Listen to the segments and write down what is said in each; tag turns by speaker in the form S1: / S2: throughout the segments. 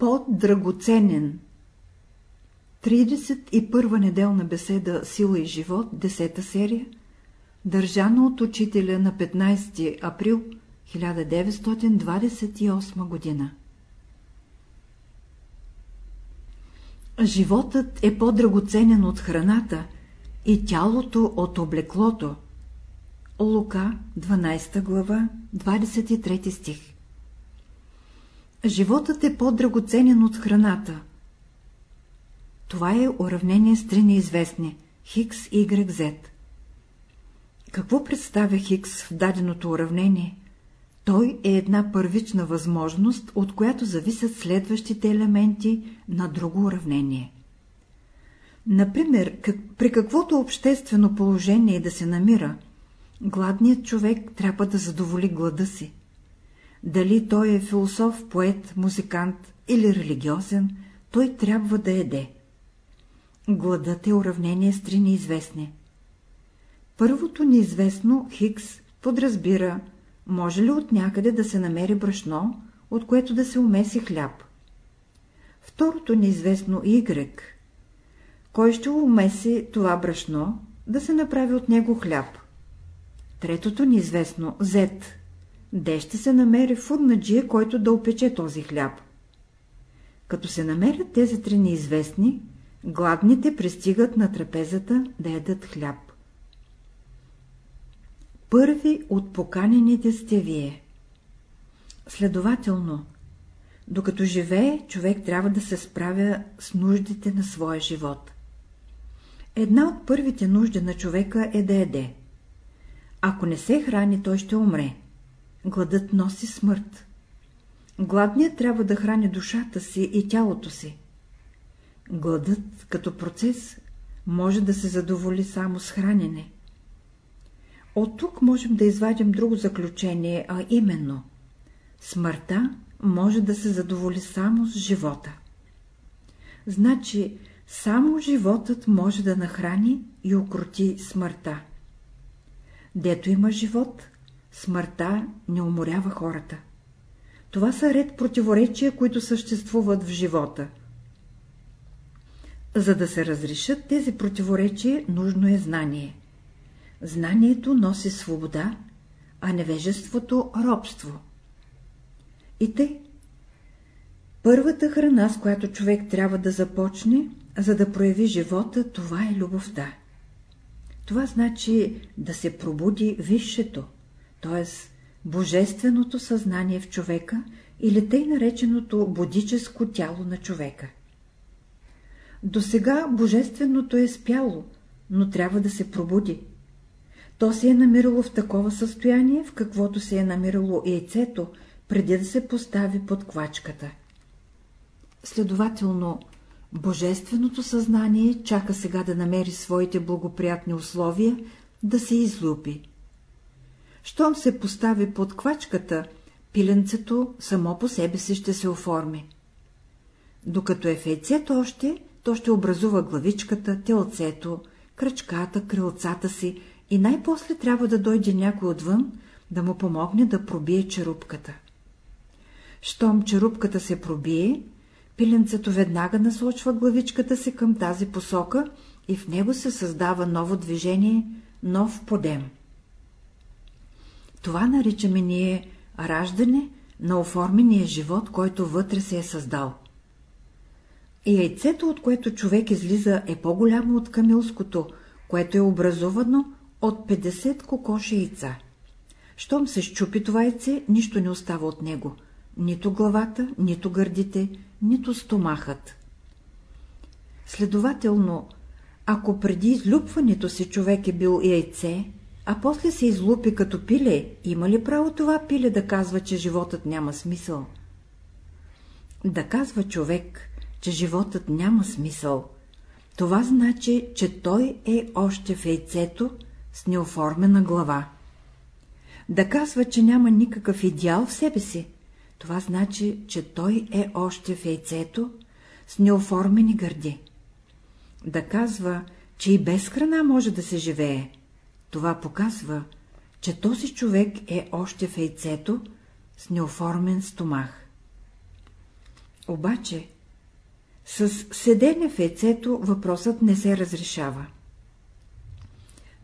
S1: По-драгоценен 31 неделна беседа Сила и живот, 10 серия, държана от учителя на 15 април 1928 година. Животът е по-драгоценен от храната и тялото от облеклото. Лука, 12 глава, 23 стих Животът е по-драгоценен от храната. Това е уравнение с три неизвестни – Хикс, Y, Z. Какво представя Хикс в даденото уравнение? Той е една първична възможност, от която зависят следващите елементи на друго уравнение. Например, как, при каквото обществено положение да се намира, гладният човек трябва да задоволи глада си. Дали той е философ, поет, музикант или религиозен, той трябва да еде. Гладът е уравнение с три неизвестни. Първото неизвестно, Хикс, подразбира, може ли от някъде да се намери брашно, от което да се умеси хляб. Второто неизвестно, Y, кой ще умеси това брашно, да се направи от него хляб. Третото неизвестно, Z, де ще се намери фурнаджия, който да опече този хляб. Като се намерят тези три неизвестни, гладните пристигат на трапезата да ядат хляб. Първи от поканените сте вие. Следователно, докато живее, човек трябва да се справя с нуждите на своя живот. Една от първите нужди на човека е да еде. Ако не се храни, той ще умре. Гладът носи смърт. Гладният трябва да храни душата си и тялото си. Гладът, като процес, може да се задоволи само с хранене. От тук можем да извадим друго заключение, а именно – смъртта може да се задоволи само с живота. Значи, само животът може да нахрани и укроти смъртта. Дето има живот, смъртта не уморява хората. Това са ред противоречия, които съществуват в живота. За да се разрешат тези противоречия, нужно е знание. Знанието носи свобода, а невежеството – робство. И те. Първата храна, с която човек трябва да започне, за да прояви живота, това е любовта. Това значи да се пробуди висшето, т.е. божественото съзнание в човека или тъй нареченото будическо тяло на човека. До сега божественото е спяло, но трябва да се пробуди. То се е намирало в такова състояние, в каквото се е намирало яйцето, преди да се постави под квачката. Следователно, Божественото съзнание чака сега да намери своите благоприятни условия да се излюпи. Щом се постави под квачката, пиленцето само по себе си ще се оформи. Докато е в яйцето още, то ще образува главичката, телцето, кръчката, крилцата си и най-после трябва да дойде някой отвън, да му помогне да пробие черупката. Щом черупката се пробие, пиленцето веднага насочва главичката си към тази посока и в него се създава ново движение, нов подем. Това наричаме ние раждане на оформения живот, който вътре се е създал. И яйцето, от което човек излиза, е по-голямо от камилското, което е образувано от 50 кокоши яйца. Щом се щупи това яйце, нищо не остава от него. Нито главата, нито гърдите, нито стомахът. Следователно, ако преди излюпването си човек е бил яйце, а после се излупи като пиле, има ли право това пиле да казва, че животът няма смисъл? Да казва човек, че животът няма смисъл, това значи, че той е още в яйцето с неоформена глава. Да казва, че няма никакъв идеал в себе си, това значи, че той е още в яйцето с неоформени гърди. Да казва, че и без храна може да се живее, това показва, че този човек е още в яйцето с неоформен стомах. Обаче, с седене в ецето въпросът не се разрешава.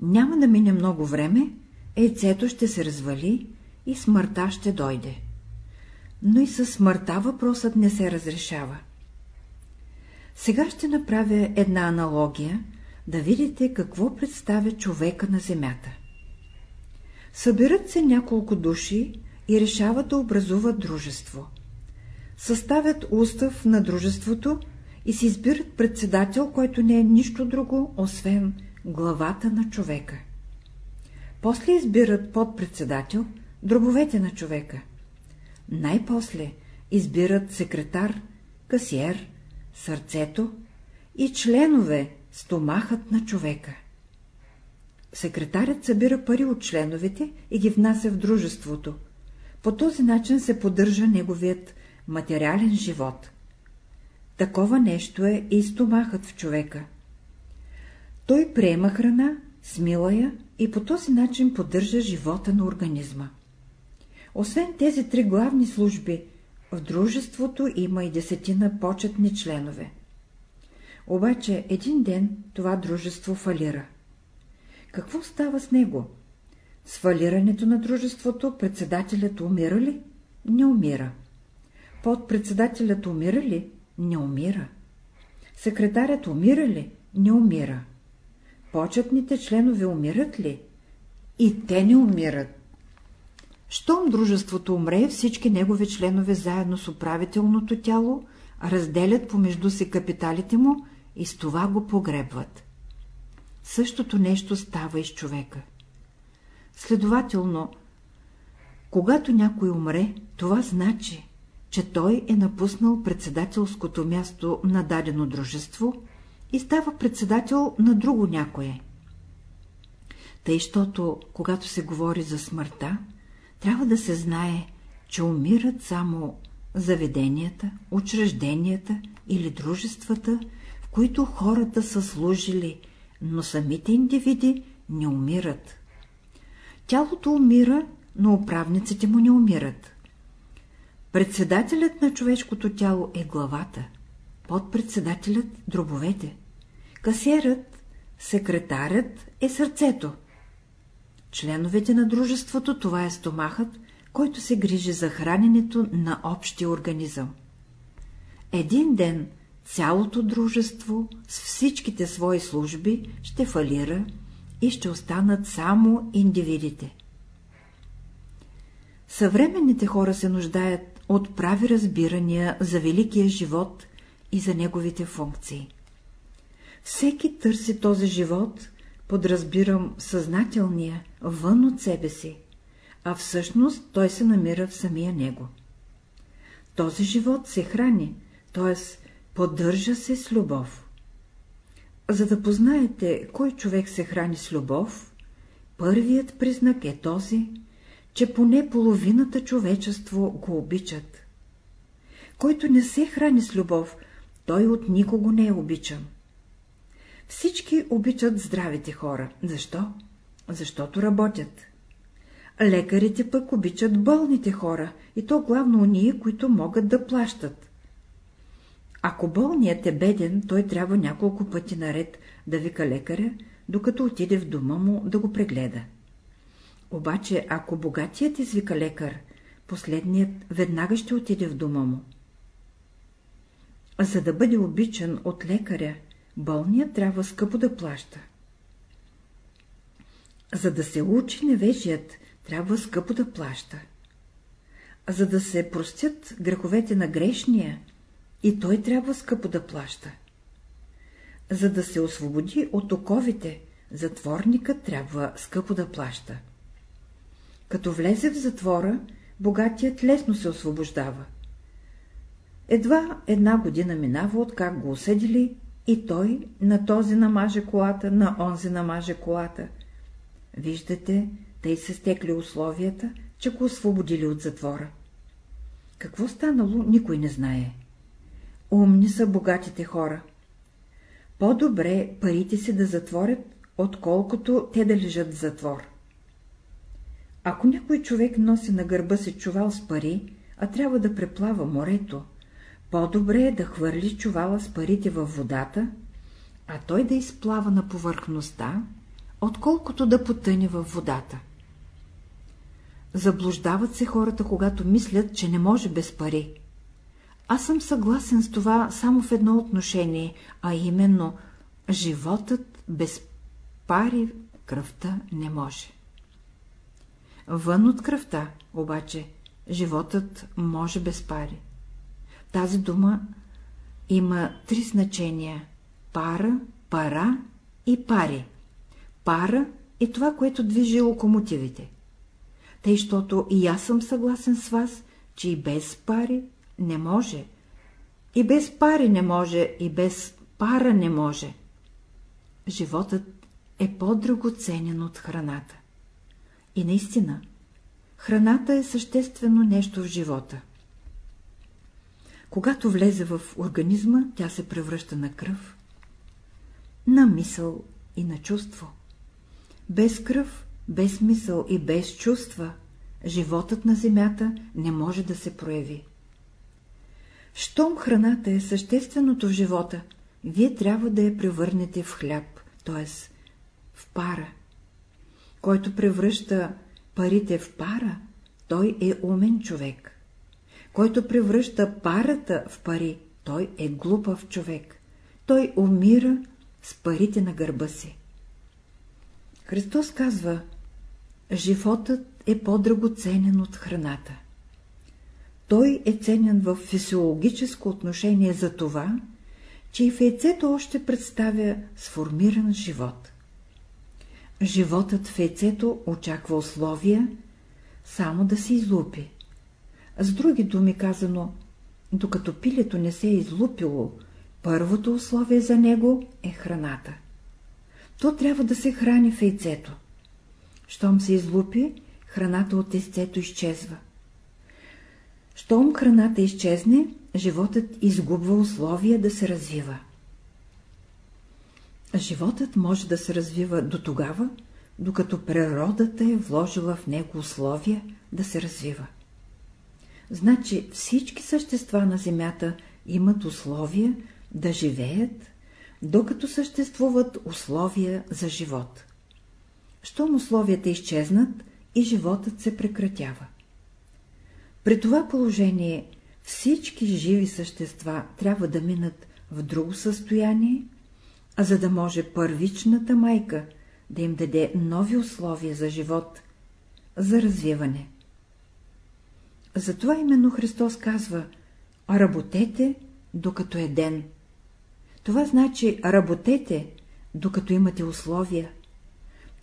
S1: Няма да мине много време, ецето ще се развали и смъртта ще дойде. Но и със смъртта въпросът не се разрешава. Сега ще направя една аналогия, да видите какво представя човека на земята. Събират се няколко души и решават да образуват дружество. Съставят устав на дружеството и си избират председател, който не е нищо друго, освен главата на човека. После избират подпредседател, дробовете на човека. Най-после избират секретар, касиер, сърцето и членове, стомахът на човека. Секретарят събира пари от членовете и ги внася в дружеството. По този начин се поддържа неговият материален живот. Такова нещо е и стомахът в човека. Той приема храна, смила я и по този начин поддържа живота на организма. Освен тези три главни служби, в дружеството има и десетина почетни членове. Обаче един ден това дружество фалира. Какво става с него? С фалирането на дружеството председателят умира ли? Не умира. Подпредседателят умира ли? Не умира. Секретарят умира ли? Не умира. Почетните членове умират ли? И те не умират. Щом дружеството умре, всички негови членове заедно с управителното тяло разделят помежду си капиталите му и с това го погребват. Същото нещо става и с човека. Следователно, когато някой умре, това значи, че той е напуснал председателското място на дадено дружество и става председател на друго някое. Тъй, щото, когато се говори за смъртта, трябва да се знае, че умират само заведенията, учрежденията или дружествата, които хората са служили, но самите индивиди не умират. Тялото умира, но управниците му не умират. Председателят на човешкото тяло е главата, подпредседателят – дробовете, касерът, секретарят е сърцето. Членовете на дружеството това е стомахът, който се грижи за храненето на общия организъм. Един ден цялото дружество с всичките свои служби ще фалира и ще останат само индивидите. Съвременните хора се нуждаят от прави разбирания за великия живот и за неговите функции. Всеки търси този живот, подразбирам съзнателния, вън от себе си, а всъщност той се намира в самия него. Този живот се храни, т.е. поддържа се с любов. За да познаете кой човек се храни с любов, първият признак е този, че поне половината човечество го обичат. Който не се храни с любов, той от никого не е обичан. Всички обичат здравите хора. Защо? Защото работят. Лекарите пък обичат болните хора, и то главно уния, които могат да плащат. Ако болният е беден, той трябва няколко пъти наред да вика лекаря, докато отиде в дома му да го прегледа. Обаче, ако богатият извика лекар, последният веднага ще отиде в дома му. За да бъде обичан от лекаря, болният трябва скъпо да плаща. За да се учи невежият, трябва скъпо да плаща. За да се простят греховете на грешния, и той трябва скъпо да плаща. За да се освободи от оковите, затворникът трябва скъпо да плаща. Като влезе в затвора, богатият лесно се освобождава. Едва една година минава, откак го осъдили, и той на този намаже колата, на онзи намаже колата. Виждате, тъй се стекли условията, че го освободили от затвора. Какво станало, никой не знае. Умни са богатите хора. По-добре парите си да затворят, отколкото те да лежат в затвор. Ако някой човек носи на гърба си чувал с пари, а трябва да преплава морето, По-добре е да хвърли чувала с парите във водата, а той да изплава на повърхността, отколкото да потъне във водата. Заблуждават се хората, когато мислят, че не може без пари. Аз съм съгласен с това само в едно отношение, а именно животът без пари кръвта не може. Вън от кръвта, обаче, животът може без пари. Тази дума има три значения – пара, пара и пари. Пара е това, което движи локомотивите. Тъй, щото и аз съм съгласен с вас, че и без пари не може. И без пари не може, и без пара не може. Животът е по-драгоценен от храната. И наистина, храната е съществено нещо в живота. Когато влезе в организма, тя се превръща на кръв, на мисъл и на чувство. Без кръв, без мисъл и без чувства, животът на земята не може да се прояви. Щом храната е същественото в живота, вие трябва да я превърнете в хляб, т.е. в пара. Който превръща парите в пара, той е умен човек. Който превръща парата в пари, той е глупав човек. Той умира с парите на гърба си. Христос казва, животът е по-драгоценен от храната. Той е ценен в физиологическо отношение за това, че и в яйцето още представя сформиран живот. Животът в яйцето очаква условия, само да се излупи. С други думи казано, докато пилето не се е излупило, първото условие за него е храната. То трябва да се храни в яйцето. Щом се излупи, храната от яйцето изчезва. Щом храната изчезне, животът изгубва условия да се развива. Животът може да се развива до тогава, докато природата е вложила в него условия да се развива. Значи всички същества на Земята имат условия да живеят, докато съществуват условия за живот. Щом условията изчезнат и животът се прекратява. При това положение всички живи същества трябва да минат в друго състояние, а за да може първичната майка да им даде нови условия за живот, за развиване. Затова именно Христос казва «Работете, докато е ден». Това значи работете, докато имате условия.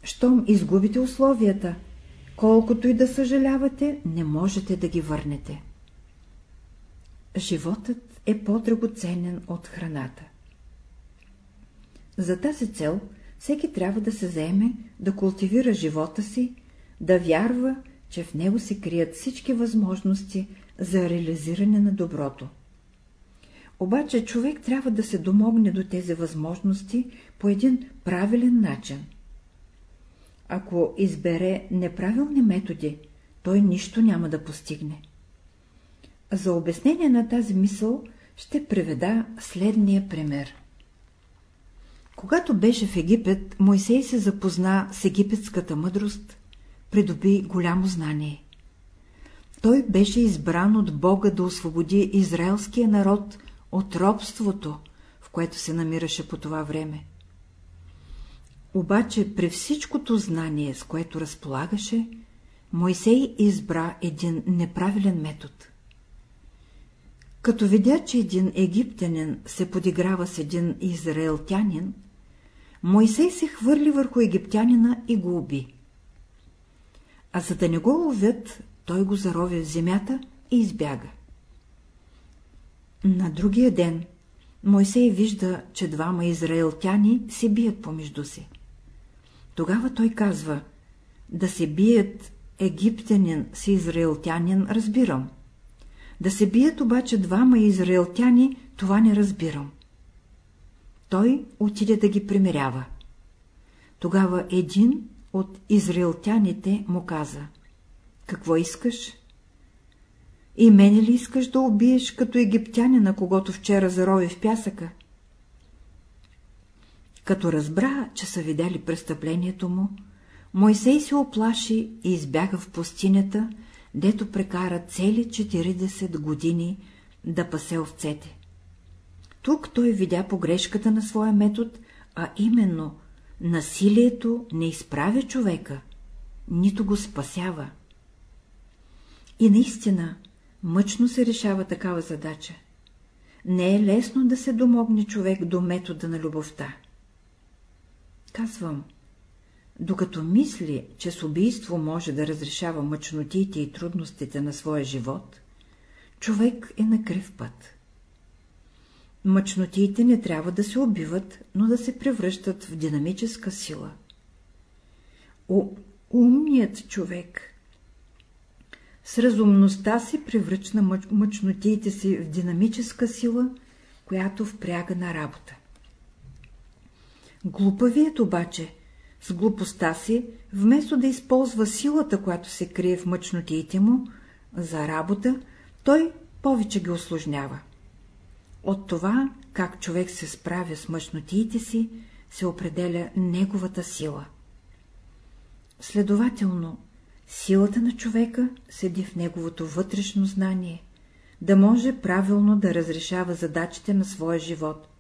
S1: Щом изгубите условията, колкото и да съжалявате, не можете да ги върнете. Животът е по-драгоценен от храната. За тази цел всеки трябва да се заеме да култивира живота си, да вярва, че в него се крият всички възможности за реализиране на доброто. Обаче човек трябва да се домогне до тези възможности по един правилен начин. Ако избере неправилни методи, той нищо няма да постигне. За обяснение на тази мисъл ще приведа следния пример. Когато беше в Египет, Мойсей се запозна с египетската мъдрост, придоби голямо знание. Той беше избран от Бога да освободи израелския народ от робството, в което се намираше по това време. Обаче при всичкото знание, с което разполагаше, Мойсей избра един неправилен метод. Като видя, че един египтянин се подиграва с един израелтянин, Мойсей се хвърли върху египтянина и го уби. А за да не го ловят, той го зарови в земята и избяга. На другия ден Мойсей вижда, че двама израелтяни се бият помежду си. Тогава той казва, да се бият египтянин с израелтянин разбирам. Да се бият обаче двама израелтяни, това не разбирам. Той отиде да ги примирява. Тогава един от израелтяните му каза, какво искаш? И мене ли искаш да убиеш като египтянина, когато вчера зарови в пясъка? Като разбра, че са видели престъплението му, Мойсей се оплаши и избяга в пустинята, дето прекара цели 40 години да пасе овцете. Тук той видя погрешката на своя метод, а именно насилието не изправя човека, нито го спасява. И наистина, мъчно се решава такава задача. Не е лесно да се домогне човек до метода на любовта. Казвам, докато мисли, че с убийство може да разрешава мъчнотиите и трудностите на своя живот, човек е на крив път. Мъчнотиите не трябва да се убиват, но да се превръщат в динамическа сила. У, умният човек с разумността си превръчна мъч, мъчнотиите си в динамическа сила, която впряга на работа. Глупавият обаче, с глупостта си, вместо да използва силата, която се крие в мъчнотиите му, за работа, той повече ги осложнява. От това, как човек се справя с мъчнотиите си, се определя неговата сила. Следователно, силата на човека седи в неговото вътрешно знание, да може правилно да разрешава задачите на своя живот.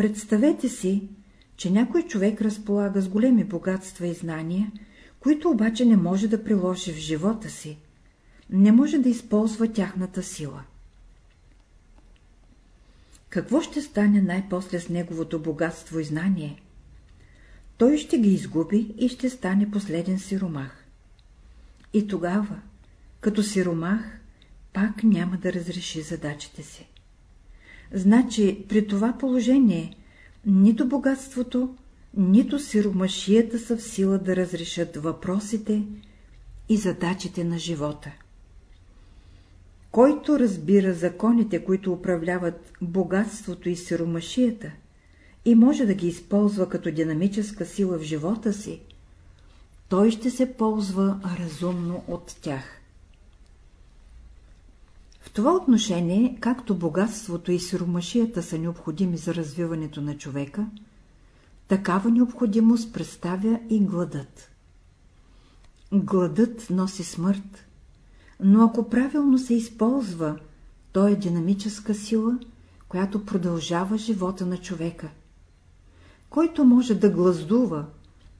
S1: Представете си, че някой човек разполага с големи богатства и знания, които обаче не може да приложи в живота си, не може да използва тяхната сила. Какво ще стане най-после с неговото богатство и знание? Той ще ги изгуби и ще стане последен сиромах. И тогава, като сиромах, пак няма да разреши задачите си. Значи при това положение нито богатството, нито сиромашията са в сила да разрешат въпросите и задачите на живота. Който разбира законите, които управляват богатството и сиромашията, и може да ги използва като динамическа сила в живота си, той ще се ползва разумно от тях. Това отношение, както богатството и сиромашията са необходими за развиването на човека, такава необходимост представя и гладът. Гладът носи смърт, но ако правилно се използва, то е динамическа сила, която продължава живота на човека. Който може да глаздува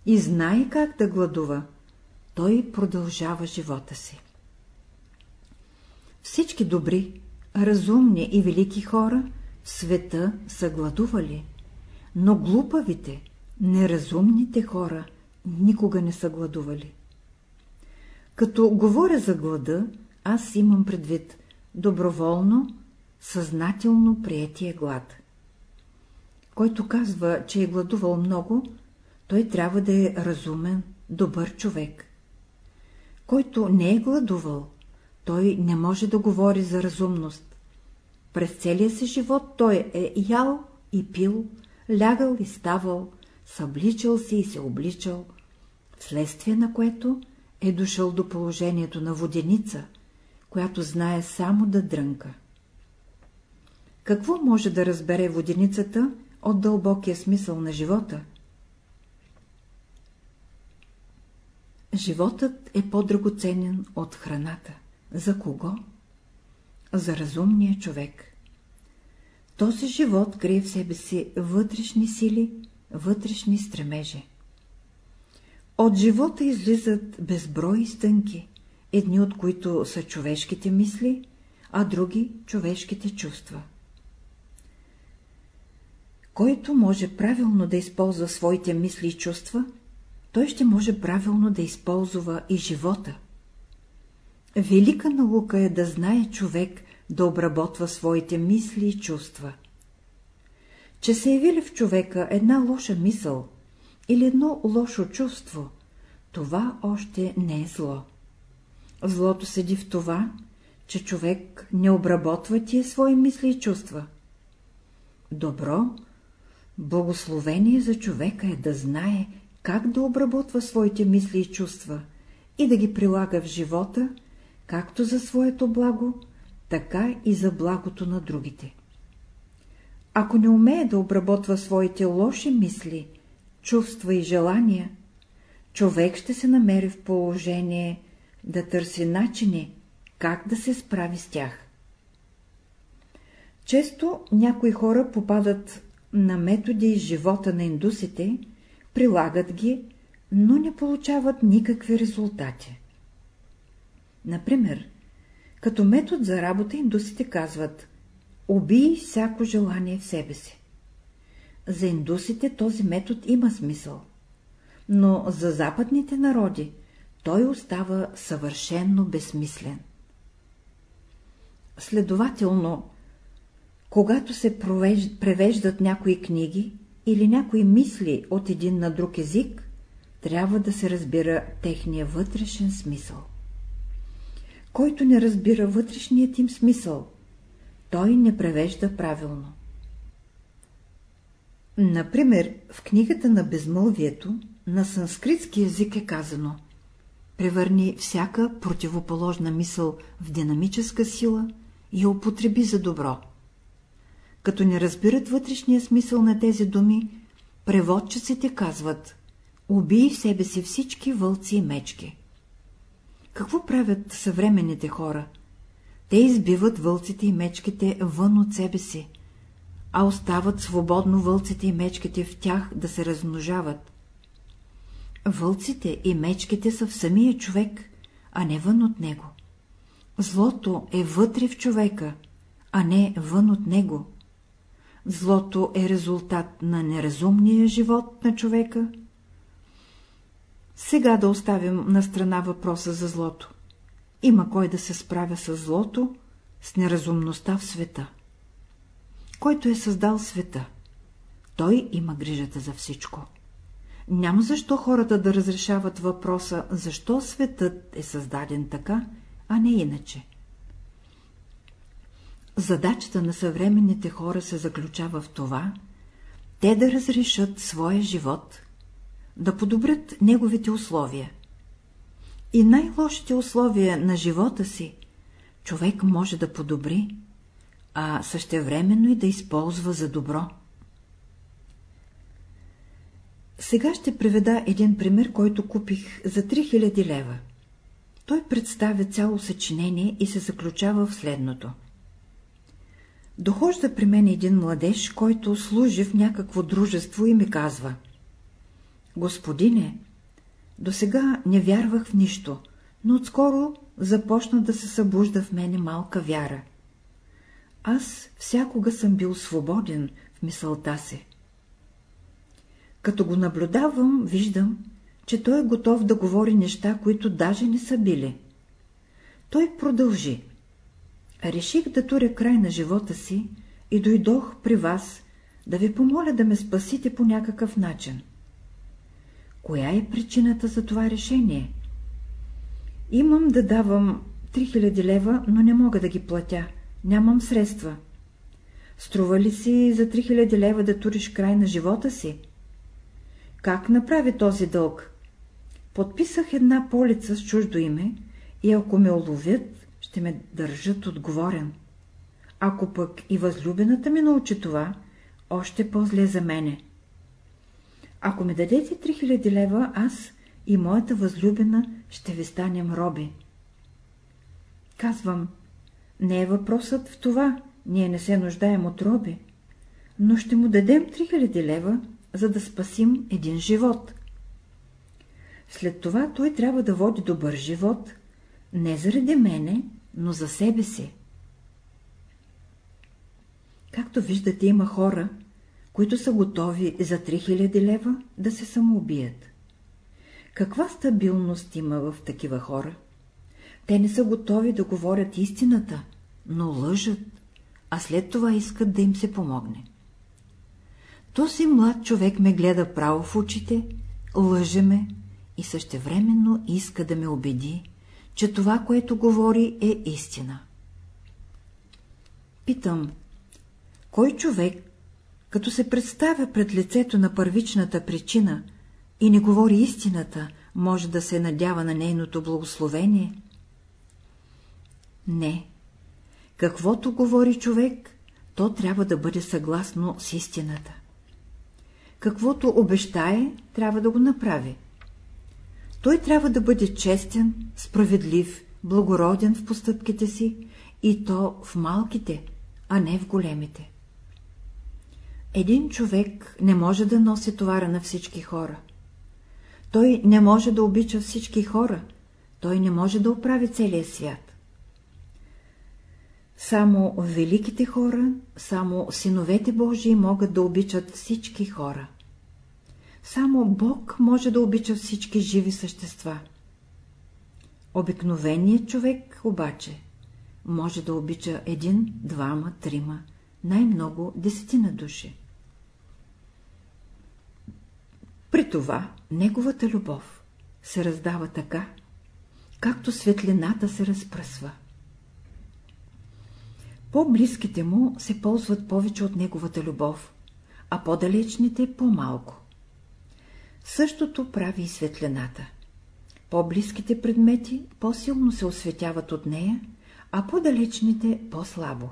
S1: и знае как да гладува, той продължава живота си. Всички добри, разумни и велики хора в света са гладували, но глупавите, неразумните хора никога не са гладували. Като говоря за глада, аз имам предвид доброволно, съзнателно приятие глад. Който казва, че е гладувал много, той трябва да е разумен, добър човек. Който не е гладувал, той не може да говори за разумност. През целия си живот той е ял и пил, лягал и ставал, събличал си и се обличал, вследствие на което е дошъл до положението на воденица, която знае само да дрънка. Какво може да разбере воденицата от дълбокия смисъл на живота? Животът е по-драгоценен от храната. За кого? За разумния човек. Този живот крие в себе си вътрешни сили, вътрешни стремежи. От живота излизат безброй стънки, едни от които са човешките мисли, а други – човешките чувства. Който може правилно да използва своите мисли и чувства, той ще може правилно да използва и живота. Велика наука е да знае човек да обработва своите мисли и чувства. Че се явили в човека една лоша мисъл или едно лошо чувство, това още не е зло. Злото седи в това, че човек не обработва тия свои мисли и чувства. Добро, благословение за човека е да знае как да обработва своите мисли и чувства и да ги прилага в живота, както за своето благо, така и за благото на другите. Ако не умее да обработва своите лоши мисли, чувства и желания, човек ще се намери в положение да търси начини, как да се справи с тях. Често някои хора попадат на методи из живота на индусите, прилагат ги, но не получават никакви резултати. Например, като метод за работа индусите казват «Убий всяко желание в себе си». За индусите този метод има смисъл, но за западните народи той остава съвършенно безсмислен. Следователно, когато се превеждат някои книги или някои мисли от един на друг език, трябва да се разбира техния вътрешен смисъл. Който не разбира вътрешният им смисъл, той не превежда правилно. Например, в книгата на безмълвието на санскритски език е казано Превърни всяка противоположна мисъл в динамическа сила и употреби за добро. Като не разбират вътрешния смисъл на тези думи, преводчиците казват Убий в себе си всички вълци и мечки. Какво правят съвременните хора? Те избиват вълците и мечките вън от себе си, а остават свободно вълците и мечките в тях да се размножават. Вълците и мечките са в самия човек, а не вън от него. Злото е вътре в човека, а не вън от него. Злото е резултат на неразумния живот на човека. Сега да оставим на страна въпроса за злото. Има кой да се справя с злото, с неразумността в света. Който е създал света, той има грижата за всичко. Няма защо хората да разрешават въпроса, защо светът е създаден така, а не иначе. Задачата на съвременните хора се заключава в това, те да разрешат своя живот, да подобрят неговите условия. И най-лошите условия на живота си човек може да подобри, а същевременно и да използва за добро. Сега ще приведа един пример, който купих за 3000 лева. Той представя цяло съчинение и се заключава в следното. Дохожда при мен един младеж, който служи в някакво дружество и ми казва Господине, до сега не вярвах в нищо, но отскоро започна да се събужда в мене малка вяра. Аз всякога съм бил свободен в мисълта си. Като го наблюдавам, виждам, че той е готов да говори неща, които даже не са били. Той продължи. Реших да туря край на живота си и дойдох при вас да ви помоля да ме спасите по някакъв начин. Коя е причината за това решение? Имам да давам 3000 лева, но не мога да ги платя. Нямам средства. Струва ли си за 3000 лева да туриш край на живота си? Как направи този дълг? Подписах една полица с чуждо име и ако ме уловят, ще ме държат отговорен. Ако пък и възлюбената ми научи това, още по-зле за мене. Ако ми дадете 3000 лева, аз и моята възлюбена ще ви станем роби. Казвам, не е въпросът в това, ние не се нуждаем от роби, но ще му дадем 3000 лева, за да спасим един живот. След това той трябва да води добър живот, не заради мене, но за себе си. Както виждате, има хора, които са готови за 3000 лева да се самоубият. Каква стабилност има в такива хора? Те не са готови да говорят истината, но лъжат, а след това искат да им се помогне. Този млад човек ме гледа право в очите, лъже ме и същевременно иска да ме убеди, че това, което говори, е истина. Питам, кой човек, като се представя пред лицето на първичната причина и не говори истината, може да се надява на нейното благословение? Не. Каквото говори човек, то трябва да бъде съгласно с истината. Каквото обещае, трябва да го направи. Той трябва да бъде честен, справедлив, благороден в постъпките си и то в малките, а не в големите. Един човек не може да носи товара на всички хора. Той не може да обича всички хора, той не може да оправи целия свят. Само великите хора, само синовете Божии могат да обичат всички хора. Само Бог може да обича всички живи същества. Обикновеният човек обаче може да обича един, двама, трима, най-много десетина души. При това неговата любов се раздава така, както светлината се разпръсва. По-близките му се ползват повече от неговата любов, а по-далечните по-малко. Същото прави и светлината. По-близките предмети по-силно се осветяват от нея, а по-далечните по-слабо.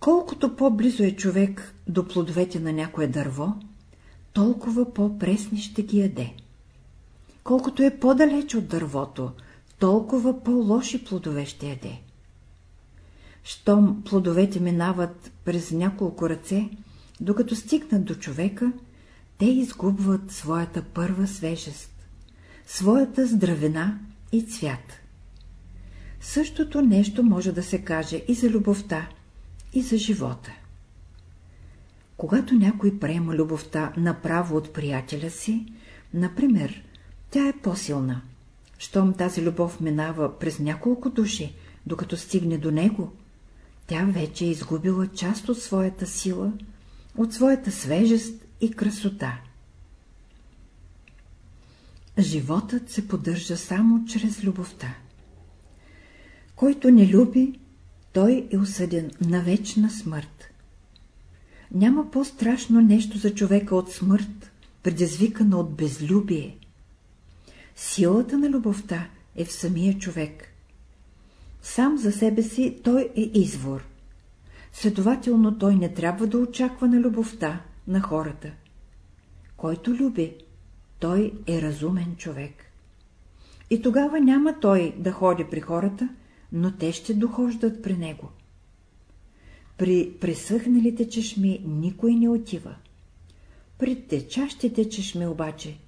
S1: Колкото по-близо е човек до плодовете на някое дърво, толкова по-пресни ще ги яде. Колкото е по-далеч от дървото, толкова по-лоши плодове ще яде. Щом плодовете минават през няколко ръце, докато стигнат до човека, те изгубват своята първа свежест, своята здравена и цвят. Същото нещо може да се каже и за любовта, и за живота. Когато някой приема любовта направо от приятеля си, например, тя е по-силна. Щом тази любов минава през няколко души, докато стигне до него, тя вече е изгубила част от своята сила, от своята свежест и красота. Животът се поддържа само чрез любовта. Който не люби, той е осъден на вечна смърт. Няма по-страшно нещо за човека от смърт, предизвикана от безлюбие. Силата на любовта е в самия човек. Сам за себе си той е извор. Следователно той не трябва да очаква на любовта на хората. Който люби, той е разумен човек. И тогава няма той да ходи при хората, но те ще дохождат при него. При пресъхналите чешми никой не отива. При течащите чешми обаче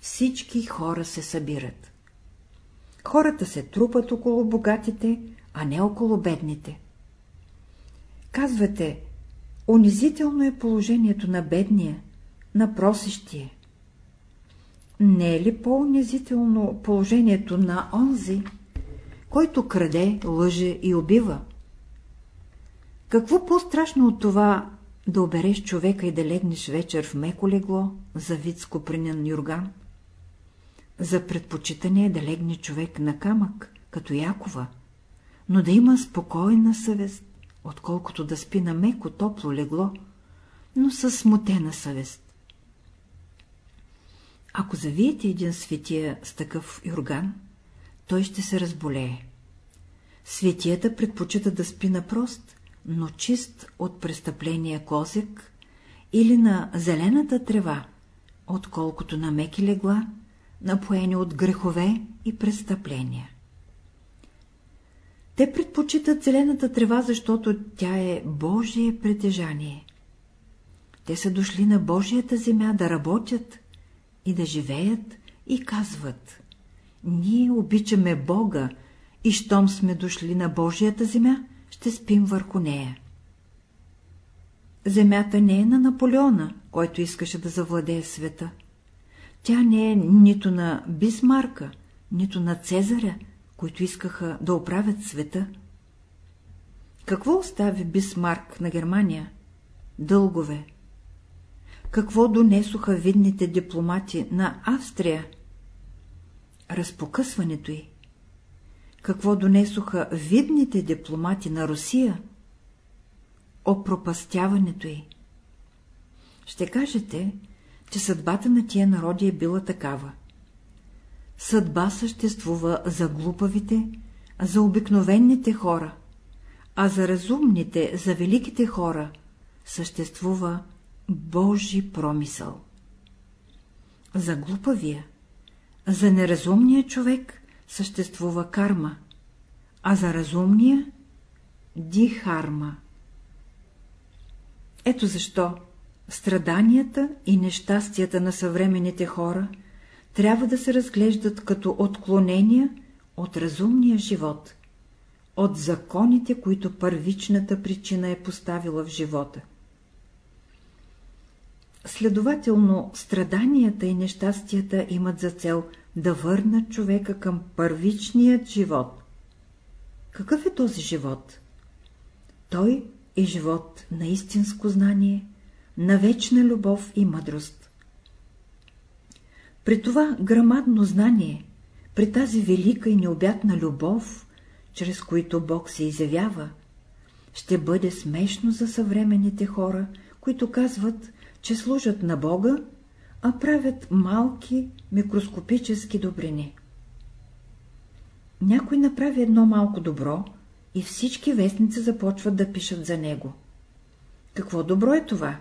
S1: всички хора се събират. Хората се трупат около богатите, а не около бедните. Казвате, унизително е положението на бедния, на просещия. Не е ли по-унизително положението на онзи, който краде, лъже и убива? Какво по-страшно от това да обереш човека и да легнеш вечер в меко легло, за вид с юрган? За предпочитане е да легне човек на камък, като Якова, но да има спокойна съвест, отколкото да спи на меко топло легло, но с смутена съвест. Ако завиете един светия с такъв юрган, той ще се разболее. Светията предпочита да спи на прост, но чист от престъпления козек или на зелената трева, отколкото на меки легла, напоени от грехове и престъпления. Те предпочитат зелената трева, защото тя е Божие притежание. Те са дошли на Божията земя да работят и да живеят и казват Ние обичаме Бога и щом сме дошли на Божията земя, ще спим върху нея. Земята не е на Наполеона, който искаше да завладее света. Тя не е нито на Бисмарка, нито на Цезаря, които искаха да оправят света. Какво остави Бисмарк на Германия? Дългове. Какво донесоха видните дипломати на Австрия? Разпокъсването й какво донесоха видните дипломати на Русия, опропастяването й. Ще кажете, че съдбата на тия народи е била такава. Съдба съществува за глупавите, за обикновените хора, а за разумните, за великите хора съществува Божи промисъл. За глупавия, за неразумния човек съществува карма, а за разумния – дихарма. Ето защо страданията и нещастията на съвременните хора трябва да се разглеждат като отклонения от разумния живот, от законите, които първичната причина е поставила в живота. Следователно, страданията и нещастията имат за цел да върнат човека към първичният живот. Какъв е този живот? Той е живот на истинско знание, на вечна любов и мъдрост. При това грамадно знание, при тази велика и необятна любов, чрез които Бог се изявява, ще бъде смешно за съвременните хора, които казват, че служат на Бога, а правят малки микроскопически добрини. Някой направи едно малко добро и всички вестници започват да пишат за него. Какво добро е това?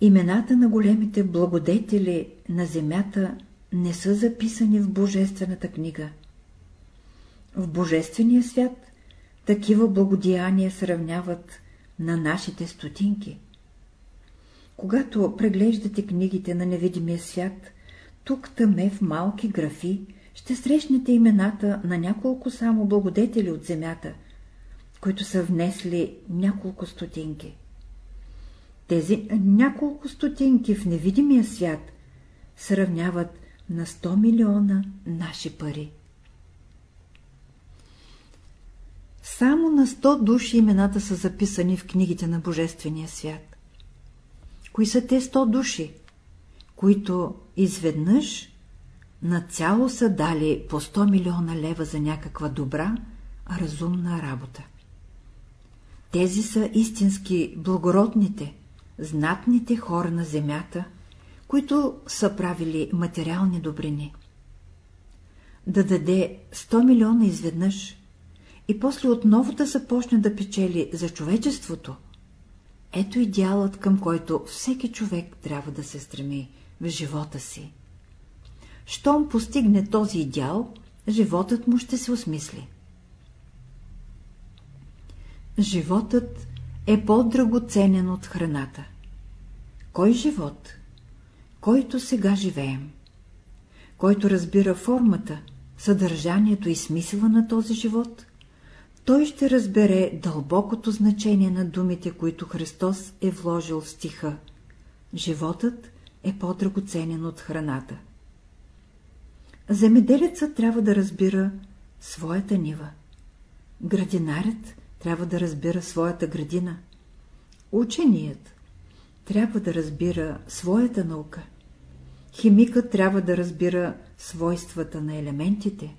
S1: Имената на големите благодетели на земята не са записани в Божествената книга. В Божествения свят такива благодеяния сравняват на нашите стотинки. Когато преглеждате книгите на невидимия свят, тук тъме в малки графи ще срещнете имената на няколко само благодетели от земята, които са внесли няколко стотинки. Тези няколко стотинки в невидимия свят сравняват на 100 милиона наши пари. Само на 100 души имената са записани в книгите на Божествения свят. Кои са те 100 души, които изведнъж нацяло са дали по 100 милиона лева за някаква добра, разумна работа? Тези са истински благородните, знатните хора на земята, които са правили материални добрини. Да даде 100 милиона изведнъж и после отново да започне да печели за човечеството, ето идеалът, към който всеки човек трябва да се стреми в живота си. Щом постигне този идеал, животът му ще се осмисли. Животът е по-драгоценен от храната. Кой живот? Който сега живеем. Който разбира формата, съдържанието и смисъла на този живот, той ще разбере дълбокото значение на думите, които Христос е вложил в стиха. Животът е по-драгоценен от храната. Земеделецът трябва да разбира своята нива. Градинарят трябва да разбира своята градина. Ученият трябва да разбира своята наука. Химикът трябва да разбира свойствата на елементите.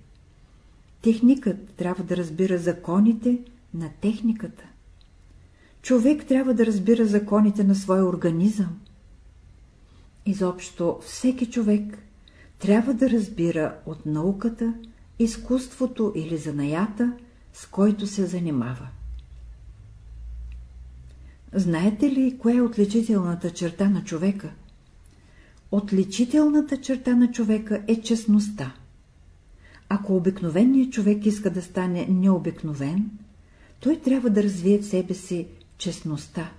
S1: Техникът трябва да разбира законите на техниката. Човек трябва да разбира законите на своя организъм. Изобщо всеки човек трябва да разбира от науката, изкуството или занаята, с който се занимава. Знаете ли, кое е отличителната черта на човека? Отличителната черта на човека е честността. Ако обикновеният човек иска да стане необикновен, той трябва да развие в себе си честността.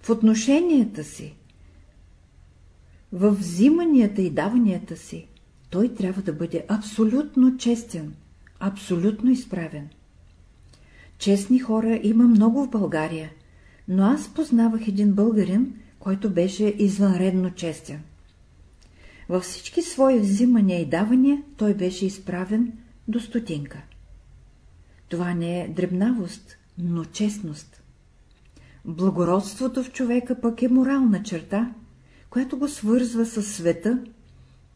S1: В отношенията си, в взиманията и даванията си, той трябва да бъде абсолютно честен, абсолютно изправен. Честни хора има много в България, но аз познавах един българин, който беше извънредно честен. Във всички свои взимания и давания той беше изправен до стотинка. Това не е дребнавост, но честност. Благородството в човека пък е морална черта, която го свързва с света,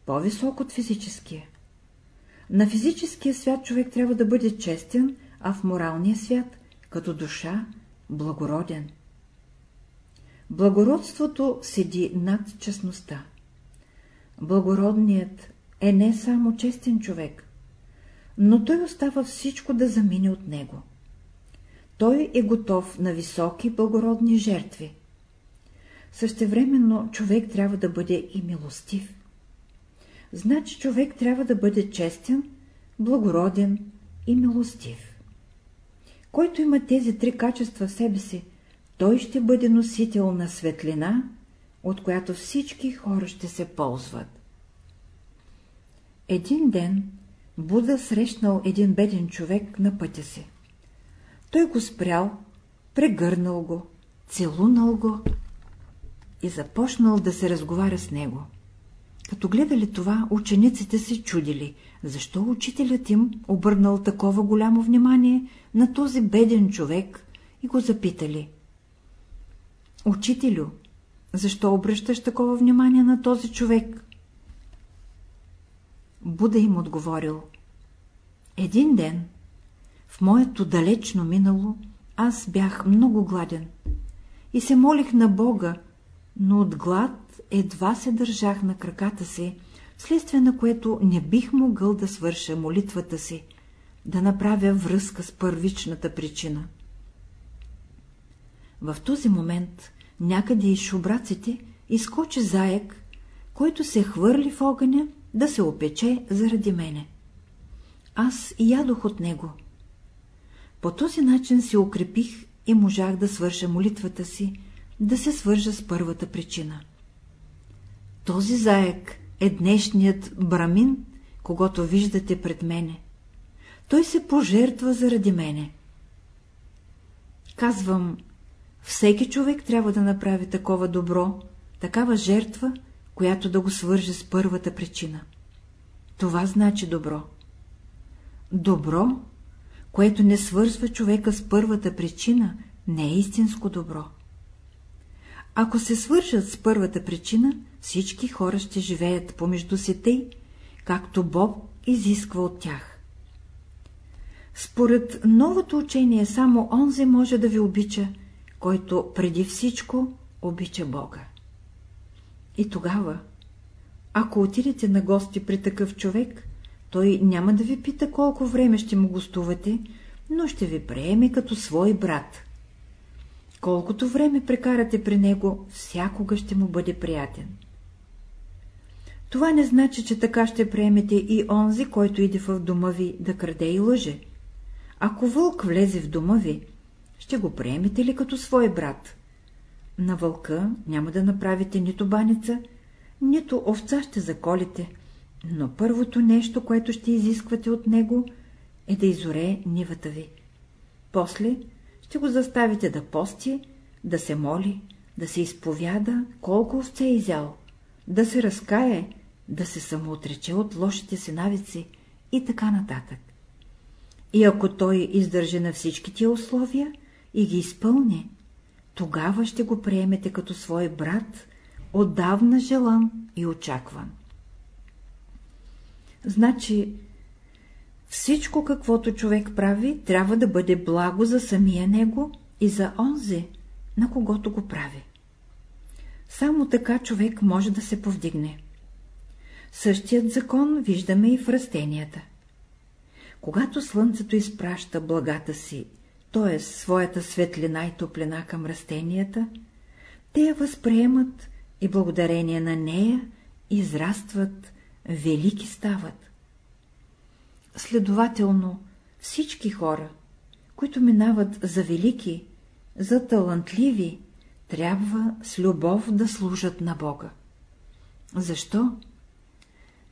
S1: по-висок от физическия. На физическия свят човек трябва да бъде честен, а в моралния свят, като душа, благороден. Благородството седи над честността. Благородният е не само честен човек. но той остава всичко да замине от него. Той е готов на високи благородни жертви. Същевременно човек трябва да бъде и милостив. Значи човек трябва да бъде честен, благороден и милостив. Който има тези три качества в себе си, той ще бъде носител на светлина, от която всички хора ще се ползват. Един ден Буда срещнал един беден човек на пътя си. Той го спрял, прегърнал го, целунал го и започнал да се разговаря с него. Като гледали това, учениците се чудили, защо учителят им обърнал такова голямо внимание на този беден човек и го запитали. Учителю, защо обръщаш такова внимание на този човек? Буда им отговорил. Един ден, в моето далечно минало, аз бях много гладен и се молих на Бога, но от глад едва се държах на краката си, следствие на което не бих могъл да свърша молитвата си, да направя връзка с първичната причина. В този момент някъде из шубраците изкочи заек, който се хвърли в огъня да се опече заради мене. Аз ядох от него. По този начин се укрепих и можах да свърша молитвата си, да се свържа с първата причина. Този заек е днешният брамин, когато виждате пред мене. Той се пожертва заради мене. Казвам, всеки човек трябва да направи такова добро, такава жертва, която да го свърже с първата причина. Това значи добро. Добро, което не свързва човека с първата причина, не е истинско добро. Ако се свържат с първата причина, всички хора ще живеят помежду си тъй, както Бог изисква от тях. Според новото учение само онзи може да ви обича, който преди всичко обича Бога. И тогава, ако отидете на гости при такъв човек, той няма да ви пита колко време ще му гостувате, но ще ви приеме като свой брат. Колкото време прекарате при него, всякога ще му бъде приятен. Това не значи, че така ще приемете и онзи, който иде в дома ви да краде и лъже. Ако вълк влезе в дома ви, ще го приемете ли като свой брат? На вълка няма да направите нито баница, нито овца ще заколите, но първото нещо, което ще изисквате от него, е да изоре нивата ви. После ще го заставите да пости, да се моли, да се изповяда колко овце е изял, да се разкае, да се самоотрече от лошите си навици и така нататък. И ако той издържи на всички тия условия и ги изпълни, тогава ще го приемете като свой брат, отдавна желан и очакван. Значи, всичко каквото човек прави, трябва да бъде благо за самия него и за онзи, на когото го прави. Само така човек може да се повдигне. Същият закон виждаме и в растенията. Когато слънцето изпраща благата си, т.е. своята светлина и топлина към растенията, те я възприемат и благодарение на нея израстват, велики стават. Следователно, всички хора, които минават за велики, за талантливи, трябва с любов да служат на Бога. Защо?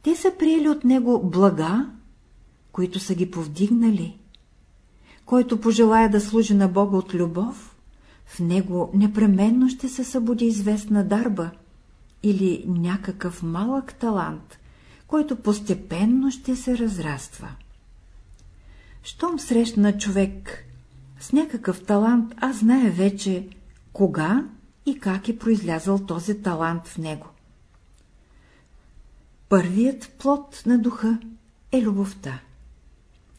S1: Те са приели от Него блага, които са ги повдигнали. Който пожелая да служи на Бога от любов, в него непременно ще се събуди известна дарба или някакъв малък талант, който постепенно ще се разраства. Щом срещна човек с някакъв талант, аз знае вече кога и как е произлязал този талант в него. Първият плод на духа е любовта.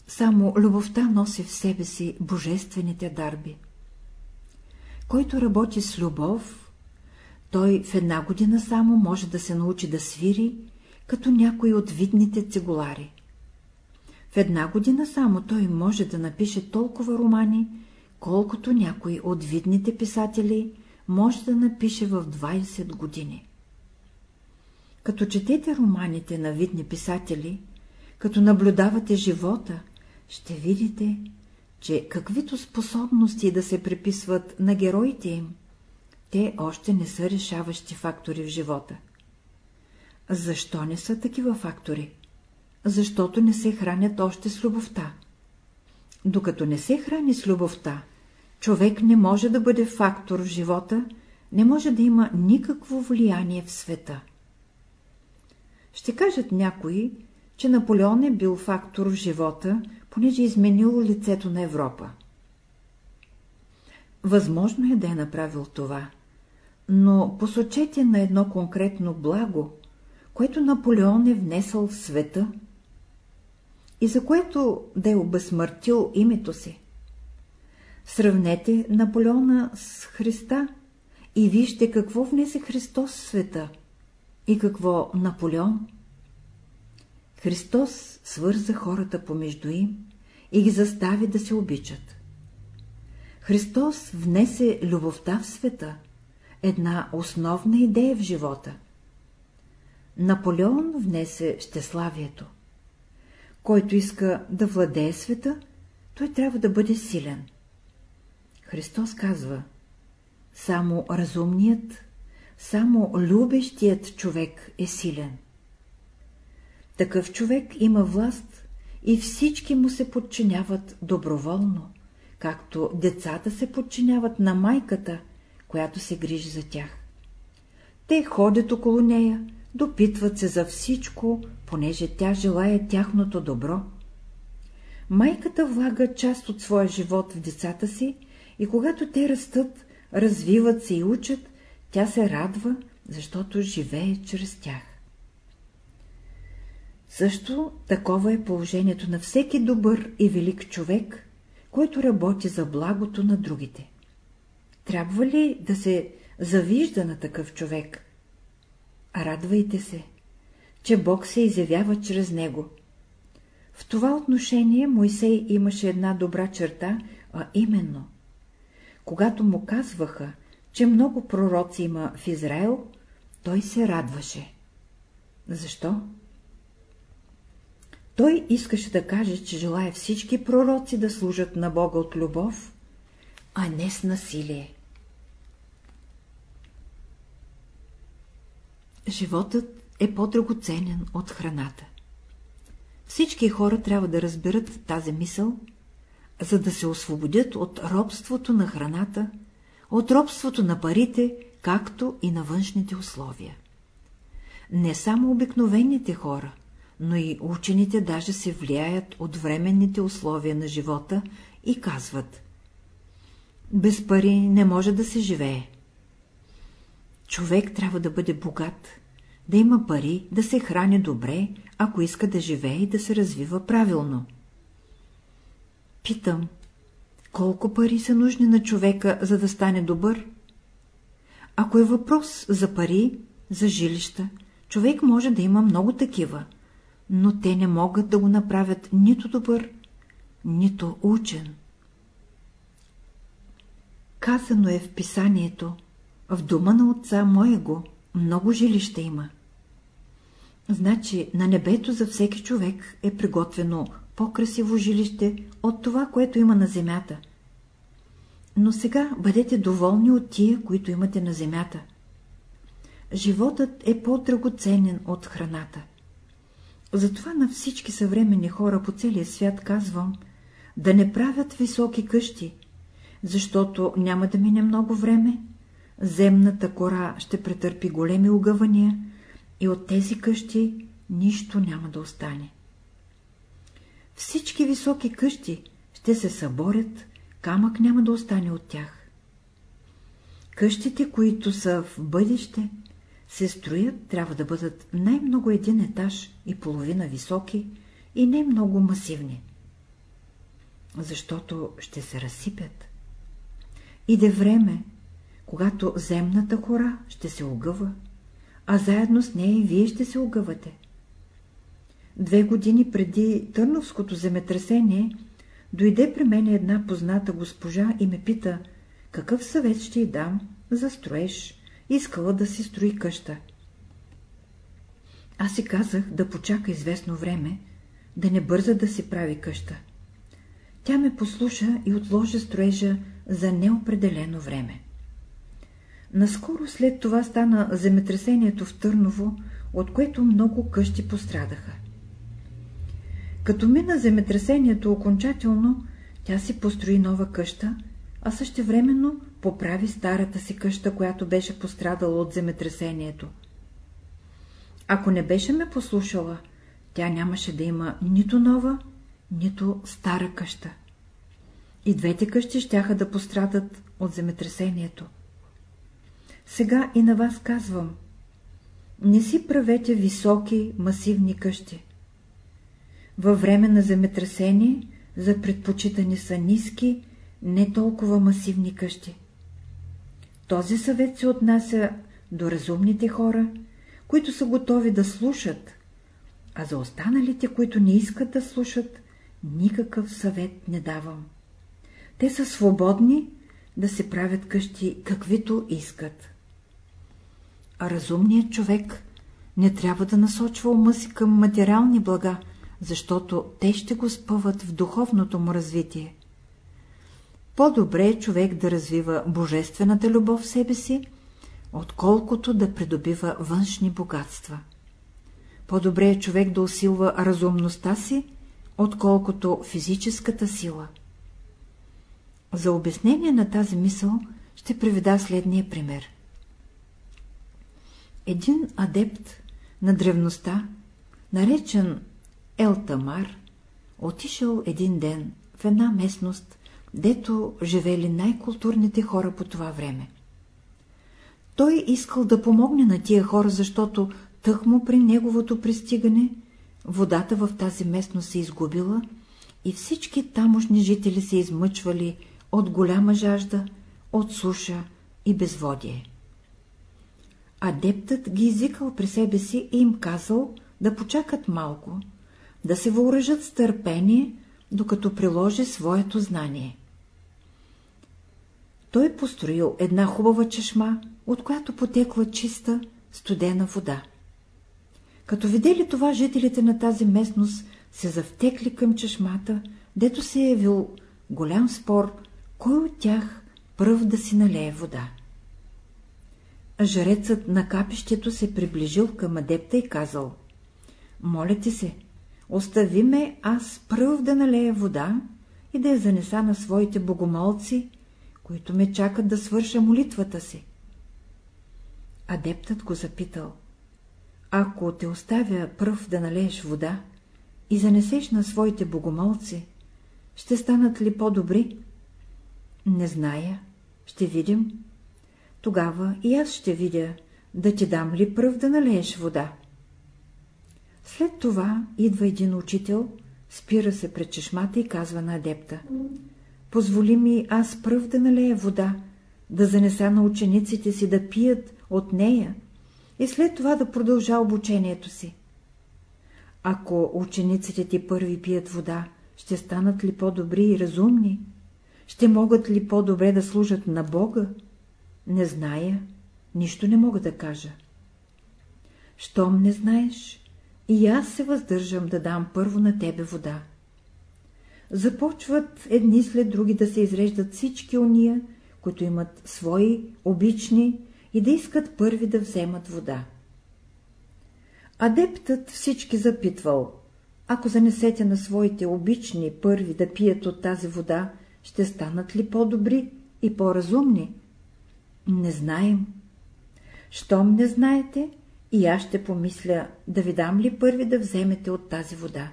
S1: Само любовта носи в себе си божествените дарби. Който работи с любов, той в една година само може да се научи да свири, като някой от видните цигулари. В една година само той може да напише толкова романи, колкото някой от видните писатели може да напише в 20 години. Като четете романите на видни писатели, като наблюдавате живота, ще видите, че каквито способности да се приписват на героите им, те още не са решаващи фактори в живота. Защо не са такива фактори? Защото не се хранят още с любовта. Докато не се храни с любовта, човек не може да бъде фактор в живота, не може да има никакво влияние в света. Ще кажат някои, че Наполеон е бил фактор в живота, понеже е изменил лицето на Европа. Възможно е да е направил това, но посочете на едно конкретно благо, което Наполеон е внесъл в света и за което да е обезсмъртил името си. Сравнете Наполеона с Христа и вижте какво внесе Христос в света и какво Наполеон. Христос свърза хората помежду им и ги застави да се обичат. Христос внесе любовта в света, една основна идея в живота. Наполеон внесе щеславието. Който иска да владее света, той трябва да бъде силен. Христос казва, само разумният, само любещият човек е силен. Такъв човек има власт и всички му се подчиняват доброволно, както децата се подчиняват на майката, която се грижи за тях. Те ходят около нея, допитват се за всичко, понеже тя желая тяхното добро. Майката влага част от своя живот в децата си и когато те растат, развиват се и учат, тя се радва, защото живее чрез тях. Също такова е положението на всеки добър и велик човек, който работи за благото на другите. Трябва ли да се завижда на такъв човек? Радвайте се, че Бог се изявява чрез него. В това отношение Моисей имаше една добра черта, а именно, когато му казваха, че много пророци има в Израел, той се радваше. Защо? Той искаше да каже, че желая всички пророци да служат на Бога от любов, а не с насилие. Животът е по-драгоценен от храната. Всички хора трябва да разберат тази мисъл, за да се освободят от робството на храната, от робството на парите, както и на външните условия. Не само обикновените хора, но и учените даже се влияят от временните условия на живота и казват Без пари не може да се живее. Човек трябва да бъде богат, да има пари, да се храни добре, ако иска да живее и да се развива правилно. Питам, колко пари са нужни на човека, за да стане добър? Ако е въпрос за пари, за жилища, човек може да има много такива, но те не могат да го направят нито добър, нито учен. Казано е в писанието, в дома на отца моего много жилища има. Значи на небето за всеки човек е приготвено по-красиво жилище от това, което има на земята. Но сега бъдете доволни от тия, които имате на земята. Животът е по-драгоценен от храната. Затова на всички съвременни хора по целия свят казвам да не правят високи къщи, защото няма да мине много време, земната кора ще претърпи големи огъвания и от тези къщи нищо няма да остане. Всички високи къщи ще се съборят, камък няма да остане от тях. Къщите, които са в бъдеще, се строят, трябва да бъдат най-много един етаж и половина високи и най-много масивни. Защото ще се разсипят. Иде време, когато земната кора ще се огъва, а заедно с нея и вие ще се огъвате. Две години преди Търновското земетресение дойде при мен една позната госпожа и ме пита, какъв съвет ще й дам за строеж. Искала да си строи къща. Аз си казах да почака известно време, да не бърза да си прави къща. Тя ме послуша и отложи строежа за неопределено време. Наскоро след това стана земетресението в Търново, от което много къщи пострадаха. Като мина земетресението окончателно, тя си построи нова къща, а същевременно поправи старата си къща, която беше пострадала от земетресението. Ако не беше ме послушала, тя нямаше да има нито нова, нито стара къща. И двете къщи щяха да пострадат от земетресението. Сега и на вас казвам, не си правете високи, масивни къщи. Във време на земетресение за предпочитане са ниски, не толкова масивни къщи. Този съвет се отнася до разумните хора, които са готови да слушат, а за останалите, които не искат да слушат, никакъв съвет не давам. Те са свободни да се правят къщи каквито искат. А разумният човек не трябва да насочва ума си към материални блага, защото те ще го спъват в духовното му развитие. По-добре е човек да развива божествената любов в себе си, отколкото да придобива външни богатства. По-добре е човек да усилва разумността си, отколкото физическата сила. За обяснение на тази мисъл ще приведа следния пример. Един адепт на древността, наречен Елтамар, отишъл един ден в една местност, дето живели най-културните хора по това време. Той искал да помогне на тия хора, защото тъкмо при неговото пристигане водата в тази местност се изгубила и всички тамошни жители се измъчвали от голяма жажда, от суша и безводие. Адептът ги изикал при себе си и им казал да почакат малко, да се въоръжат с търпение, докато приложи своето знание. Той построил една хубава чешма, от която потекла чиста, студена вода. Като видели това, жителите на тази местност се завтекли към чешмата, дето се е явил голям спор, кой от тях пръв да си налее вода. Жарецът на капището се приближил към адепта и казал «Моля ти се, остави ме аз пръв да налея вода и да я занеса на своите богомолци, които ме чакат да свърша молитвата си». Адептът го запитал «Ако те оставя пръв да налееш вода и занесеш на своите богомолци, ще станат ли по-добри?» Не зная, ще видим. Тогава и аз ще видя, да ти дам ли пръв да налееш вода. След това идва един учител, спира се пред чешмата и казва на адепта. Позволи ми аз пръв да налея вода, да занеса на учениците си да пият от нея и след това да продължа обучението си. Ако учениците ти първи пият вода, ще станат ли по-добри и разумни? Ще могат ли по-добре да служат на Бога? Не зная, нищо не мога да кажа. Щом не знаеш, и аз се въздържам да дам първо на тебе вода. Започват едни след други да се изреждат всички уния, които имат свои обични и да искат първи да вземат вода. Адептът всички запитвал, ако занесете на своите обични първи да пият от тази вода, ще станат ли по-добри и по-разумни? Не знаем. Щом не знаете, и аз ще помисля, да ви дам ли първи да вземете от тази вода.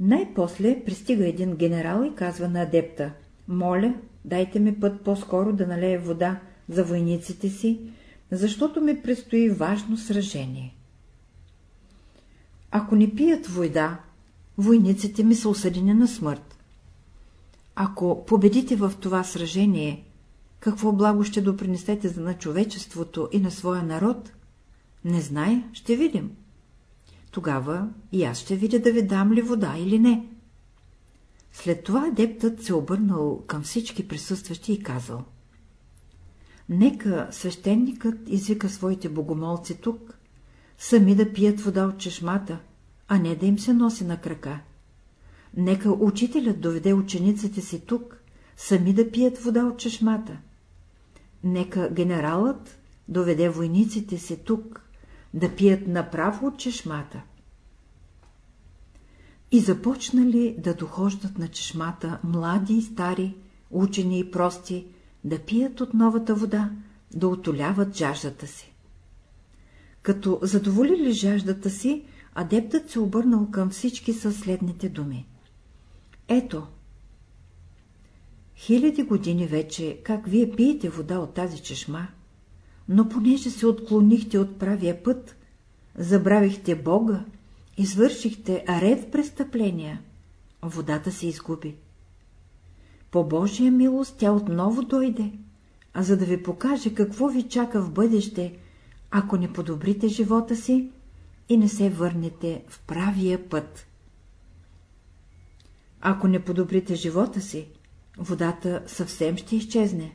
S1: Най-после пристига един генерал и казва на адепта, моля, дайте ми път по-скоро да налея вода за войниците си, защото ми предстои важно сражение. Ако не пият вода, войниците ми са осъдени на смърт. Ако победите в това сражение, какво благо ще допринесете за на човечеството и на своя народ? Не зная, ще видим. Тогава и аз ще видя да ви дам ли вода или не. След това адептът се обърнал към всички присъстващи и казал. Нека свещеникът извика своите богомолци тук, сами да пият вода от чешмата, а не да им се носи на крака. Нека учителят доведе учениците си тук, сами да пият вода от чешмата. Нека генералът доведе войниците си тук, да пият направо от чешмата. И започнали да дохождат на чешмата млади и стари, учени и прости, да пият от новата вода, да отоляват жаждата си. Като задоволили жаждата си, адептът се обърнал към всички със следните думи. Ето, хиляди години вече, как вие пиете вода от тази чешма, но понеже се отклонихте от правия път, забравихте Бога, извършихте ред престъпления, водата се изгуби. По Божия милост тя отново дойде, а за да ви покаже какво ви чака в бъдеще, ако не подобрите живота си и не се върнете в правия път. Ако не подобрите живота си, водата съвсем ще изчезне,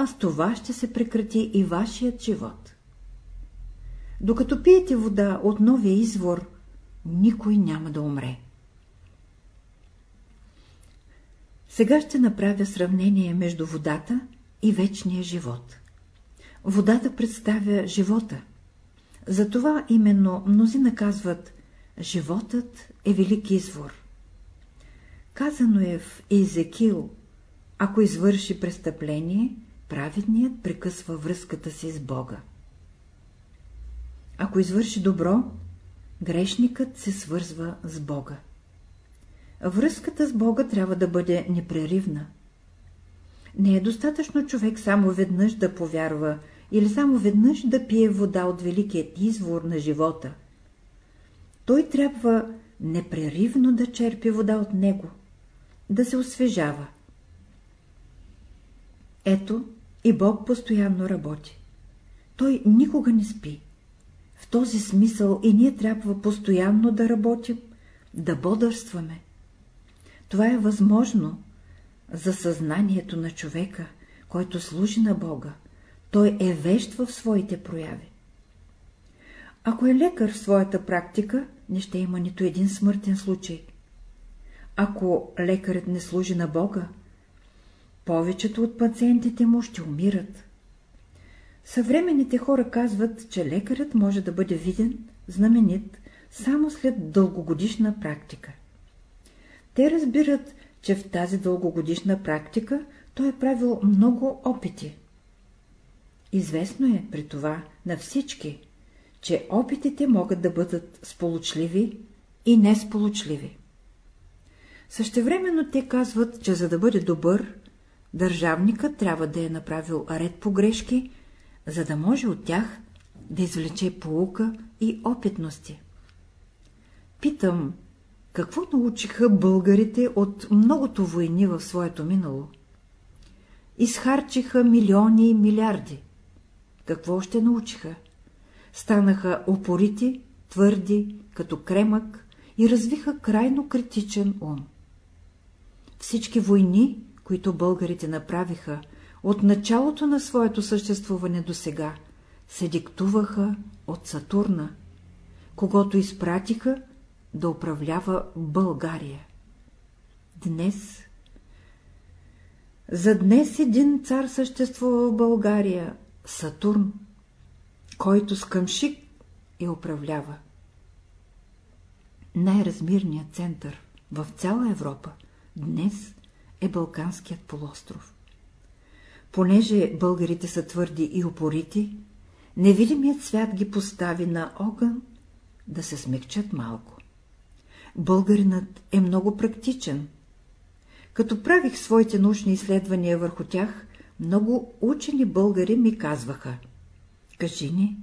S1: а с това ще се прекрати и вашият живот. Докато пиете вода от новия извор, никой няма да умре. Сега ще направя сравнение между водата и вечния живот. Водата представя живота. Затова именно мнози наказват животът е велик извор. Казано е в Езекил, ако извърши престъпление, праведният прекъсва връзката си с Бога. Ако извърши добро, грешникът се свързва с Бога. Връзката с Бога трябва да бъде непреривна. Не е достатъчно човек само веднъж да повярва или само веднъж да пие вода от великият извор на живота. Той трябва непреривно да черпи вода от него, да се освежава. Ето, и Бог постоянно работи. Той никога не спи. В този смисъл и ние трябва постоянно да работим, да бодърстваме. Това е възможно за съзнанието на човека, който служи на Бога. Той е вещ в своите прояви. Ако е лекар в своята практика, не ще има нито един смъртен случай. Ако лекарът не служи на Бога, повечето от пациентите му ще умират. Съвременните хора казват, че лекарът може да бъде виден, знаменит, само след дългогодишна практика. Те разбират, че в тази дългогодишна практика той е правил много опити. Известно е при това на всички, че опитите могат да бъдат сполучливи и несполучливи. Същевременно те казват, че за да бъде добър, държавникът трябва да е направил ред погрешки, за да може от тях да извлече полука и опитности. Питам, какво научиха българите от многото войни в своето минало? Изхарчиха милиони и милиарди. Какво още научиха? Станаха опорити, твърди, като кремък и развиха крайно критичен ум. Всички войни, които българите направиха от началото на своето съществуване до сега, се диктуваха от Сатурна, когато изпратиха да управлява България. Днес за днес един цар съществува в България – Сатурн, който с я управлява. Най-размирният център в цяла Европа днес е Балканският полуостров. Понеже българите са твърди и упорити, невидимият свят ги постави на огън да се смекчат малко. Българинът е много практичен. Като правих своите научни изследвания върху тях, много учени българи ми казваха «Кажи ни,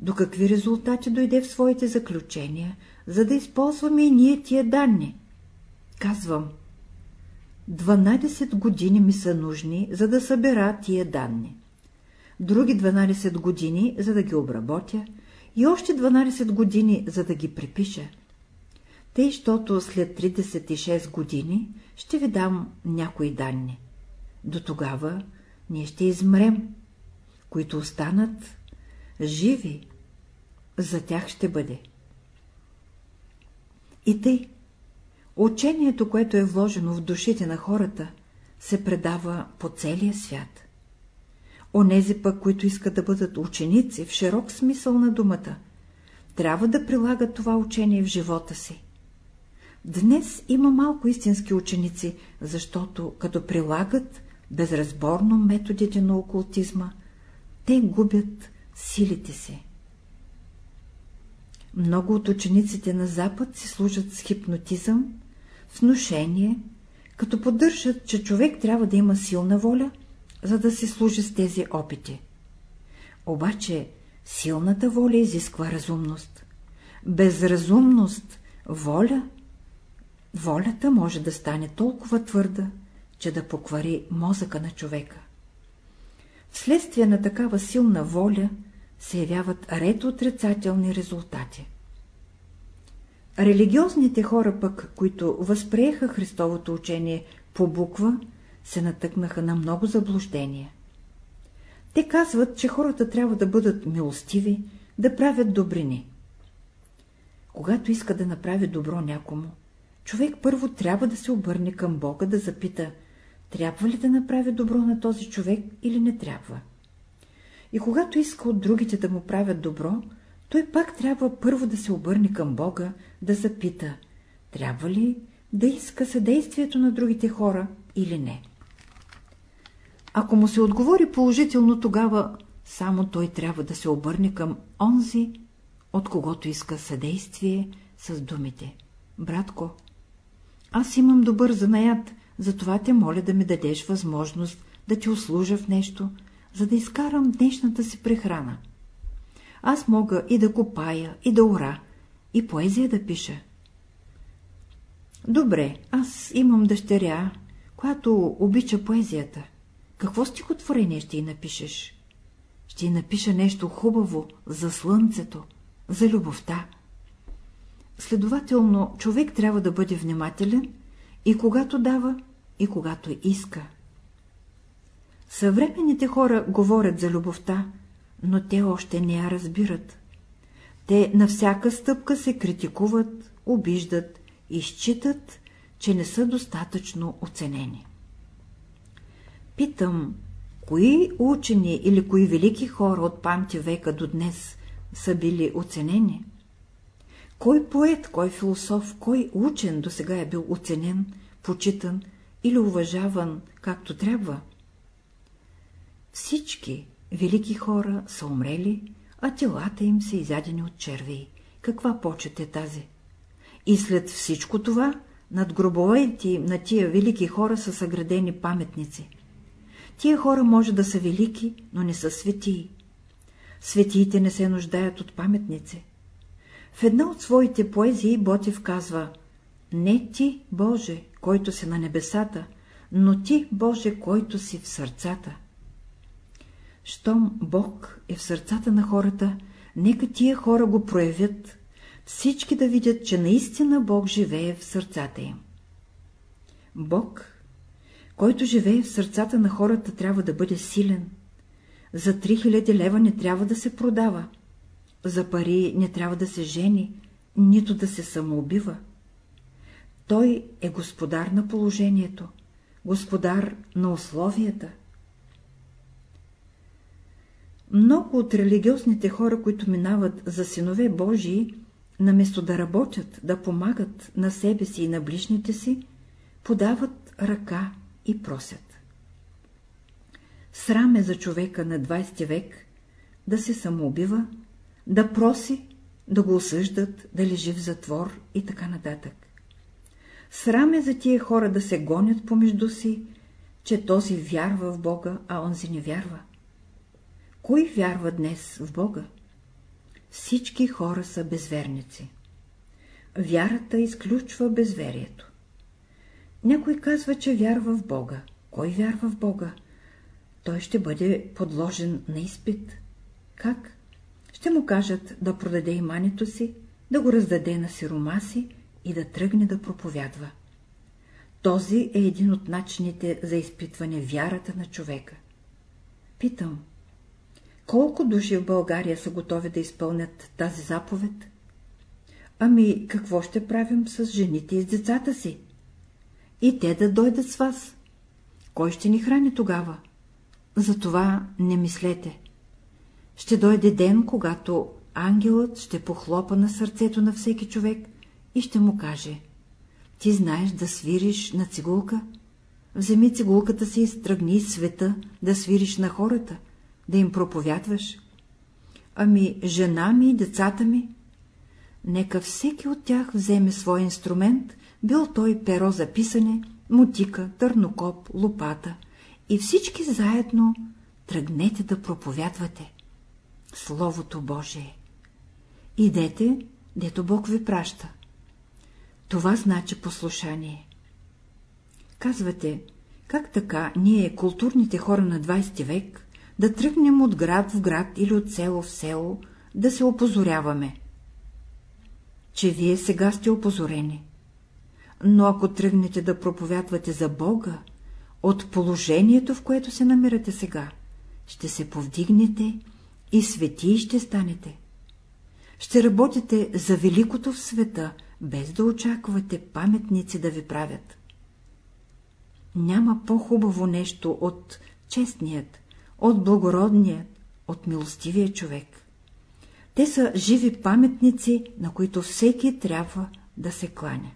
S1: до какви резултати дойде в своите заключения, за да използваме и ние тия данни?» Казвам – 12 години ми са нужни, за да събера тия данни. Други 12 години, за да ги обработя, и още 12 години, за да ги препиша. Тъй, щото след 36 години ще ви дам някои данни. До тогава ние ще измрем, които останат живи, за тях ще бъде. И тъй, учението, което е вложено в душите на хората, се предава по целия свят. Онези пък, които искат да бъдат ученици в широк смисъл на думата, трябва да прилагат това учение в живота си. Днес има малко истински ученици, защото като прилагат безразборно методите на окултизма, те губят силите си. Много от учениците на Запад си служат с хипнотизъм, внушение, като поддържат, че човек трябва да има силна воля, за да се служи с тези опити. Обаче силната воля изисква разумност. Безразумност, воля, волята може да стане толкова твърда, че да поквари мозъка на човека. Вследствие на такава силна воля се явяват ред отрицателни резултати. Религиозните хора пък, които възприеха Христовото учение по буква, се натъкнаха на много заблуждения. Те казват, че хората трябва да бъдат милостиви, да правят добрини. Когато иска да направи добро някому, човек първо трябва да се обърне към Бога да запита, трябва ли да направи добро на този човек или не трябва. И когато иска от другите да му правят добро, той пак трябва първо да се обърне към Бога, да запита, трябва ли да иска съдействието на другите хора или не. Ако му се отговори положително, тогава само той трябва да се обърне към онзи, от когото иска съдействие с думите. Братко, аз имам добър занаят, затова те моля да ми дадеш възможност да ти услужа в нещо, за да изкарам днешната си прехрана. Аз мога и да копая, и да ора, и поезия да пиша. Добре, аз имам дъщеря, която обича поезията. Какво стихотворение ще й напишеш? Ще й напиша нещо хубаво за слънцето, за любовта. Следователно, човек трябва да бъде внимателен и когато дава, и когато иска. Съвременните хора говорят за любовта, но те още не я разбират. Те на всяка стъпка се критикуват, обиждат и считат, че не са достатъчно оценени. Питам, кои учени или кои велики хора от памти века до днес са били оценени? Кой поет, кой философ, кой учен до сега е бил оценен, почитан или уважаван както трябва? Всички велики хора са умрели, а телата им са изядени от червей. Каква почет е тази? И след всичко това, над гробовете на тия велики хора са съградени паметници. Тия хора може да са велики, но не са светии. Светиите не се нуждаят от паметници. В една от своите поезии Ботев казва «Не ти, Боже, който си на небесата, но ти, Боже, който си в сърцата». Щом Бог е в сърцата на хората, нека тия хора го проявят, всички да видят, че наистина Бог живее в сърцата им. Бог, който живее в сърцата на хората, трябва да бъде силен. За 3000 лева не трябва да се продава. За пари не трябва да се жени, нито да се самоубива. Той е господар на положението, господар на условията. Много от религиозните хора, които минават за синове Божии, наместо да работят, да помагат на себе си и на ближните си, подават ръка и просят. Срам е за човека на 20 век да се самоубива, да проси, да го осъждат, да лежи в затвор и така нататък. Срам е за тия хора да се гонят помежду си, че този вярва в Бога, а онзи не вярва. Кой вярва днес в Бога? Всички хора са безверници. Вярата изключва безверието. Някой казва, че вярва в Бога. Кой вярва в Бога? Той ще бъде подложен на изпит. Как? ще му кажат да продаде имането си, да го раздаде на сиромаси и да тръгне да проповядва. Този е един от начините за изпитване вярата на човека. Питам, колко души в България са готови да изпълнят тази заповед? Ами, какво ще правим с жените и с децата си? И те да дойдат с вас. Кой ще ни храни тогава? Затова не мислете. Ще дойде ден, когато ангелът ще похлопа на сърцето на всеки човек и ще му каже Ти знаеш да свириш на цигулка? Вземи цигулката си и стръгни света да свириш на хората, да им проповядваш. Ами жена ми и децата ми? Нека всеки от тях вземе свой инструмент, бил той перо за писане, мутика, търнокоп, лопата и всички заедно тръгнете да проповядвате. Словото Божие. Идете, дето Бог ви праща. Това значи послушание. Казвате, как така ние, културните хора на 20 век, да тръгнем от град в град или от село в село, да се опозоряваме? Че вие сега сте опозорени. Но ако тръгнете да проповядвате за Бога, от положението, в което се намирате сега, ще се повдигнете и свети ще станете. Ще работите за великото в света, без да очаквате паметници да ви правят. Няма по-хубаво нещо от честният, от благородният, от милостивия човек. Те са живи паметници, на които всеки трябва да се кланя.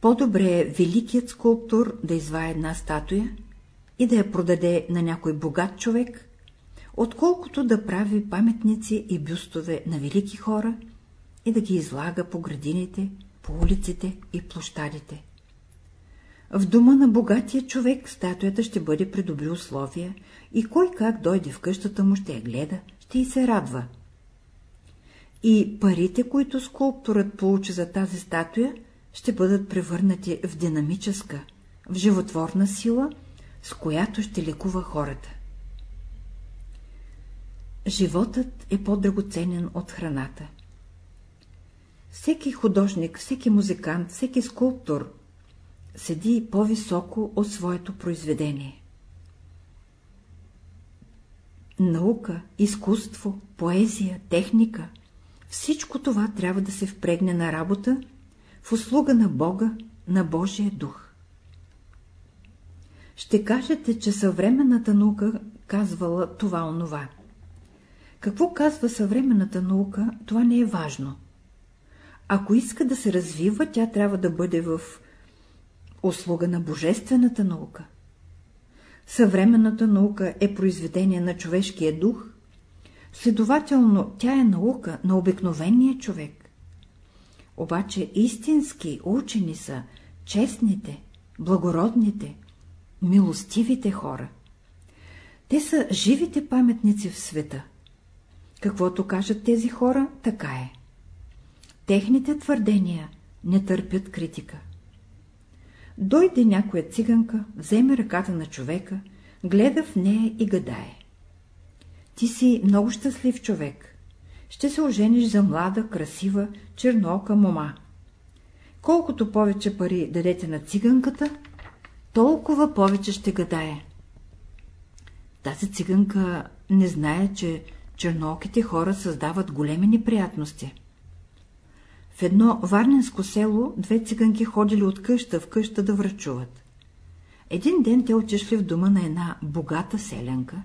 S1: По-добре е великият скулптор да извае една статуя и да я продаде на някой богат човек, отколкото да прави паметници и бюстове на велики хора и да ги излага по градините, по улиците и площадите. В дома на богатия човек статуята ще бъде при добри условия и кой как дойде в къщата му ще я гледа, ще й се радва. И парите, които скулпторът получи за тази статуя, ще бъдат превърнати в динамическа, в животворна сила, с която ще лекува хората. Животът е по-драгоценен от храната. Всеки художник, всеки музикант, всеки скулптор седи по-високо от своето произведение. Наука, изкуство, поезия, техника – всичко това трябва да се впрегне на работа в услуга на Бога, на Божия дух. Ще кажете, че съвременната наука казвала това-онова. Какво казва съвременната наука, това не е важно. Ако иска да се развива, тя трябва да бъде в услуга на божествената наука. Съвременната наука е произведение на човешкия дух, следователно тя е наука на обикновения човек. Обаче истински учени са честните, благородните, милостивите хора. Те са живите паметници в света. Каквото кажат тези хора, така е. Техните твърдения не търпят критика. Дойде някоя циганка, вземе ръката на човека, гледа в нея и гадае. Ти си много щастлив човек ще се ожениш за млада, красива, черноока мома. Колкото повече пари дадете на циганката, толкова повече ще гадае. Тази циганка не знае, че чернооките хора създават големи неприятности. В едно варненско село две циганки ходили от къща в къща да врачуват. Един ден те отишли в дома на една богата селянка,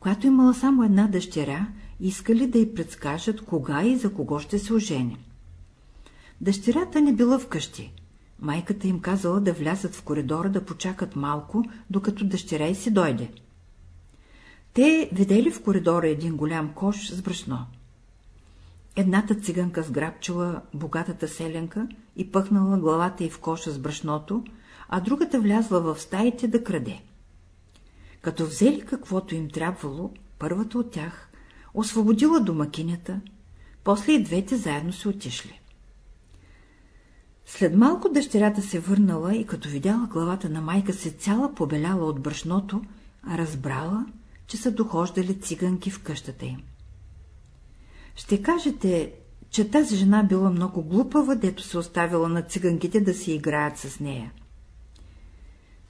S1: която имала само една дъщеря искали да й предскажат кога и за кого ще се ожени. Дъщерята не била вкъщи. Майката им казала да влязат в коридора да почакат малко, докато дъщеря й си дойде. Те видели в коридора един голям кош с брашно. Едната циганка сграбчила богатата селенка и пъхнала главата й в коша с брашното, а другата влязла в стаите да краде. Като взели каквото им трябвало, първата от тях освободила домакинята, после и двете заедно се отишли. След малко дъщерята се върнала и като видяла главата на майка се цяла побеляла от брашното, разбрала, че са дохождали циганки в къщата им. Ще кажете, че тази жена била много глупава, дето се оставила на циганките да си играят с нея.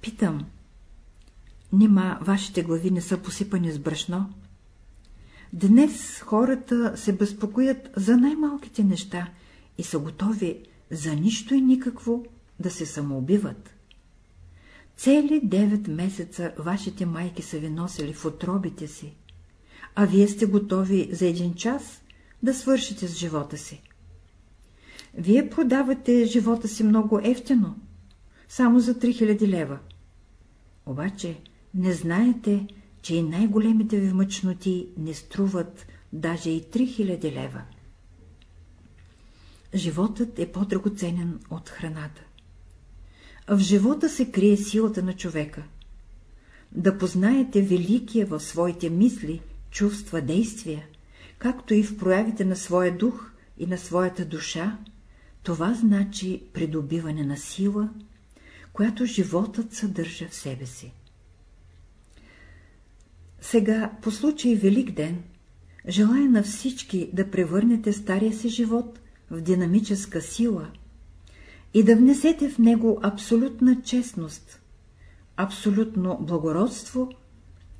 S1: Питам, нима вашите глави не са посипани с брашно? Днес хората се безпокоят за най-малките неща и са готови за нищо и никакво да се самоубиват. Цели девет месеца вашите майки са ви носили в отробите си, а вие сте готови за един час да свършите с живота си. Вие продавате живота си много ефтино, само за 3000 лева. Обаче не знаете, че и най-големите ви мъчноти не струват даже и 3000 лева. Животът е по-драгоценен от храната. В живота се крие силата на човека. Да познаете великия в своите мисли, чувства, действия, както и в проявите на своя дух и на своята душа, това значи придобиване на сила, която животът съдържа в себе си. Сега, по случай Велик ден, желая на всички да превърнете стария си живот в динамическа сила и да внесете в него абсолютна честност, абсолютно благородство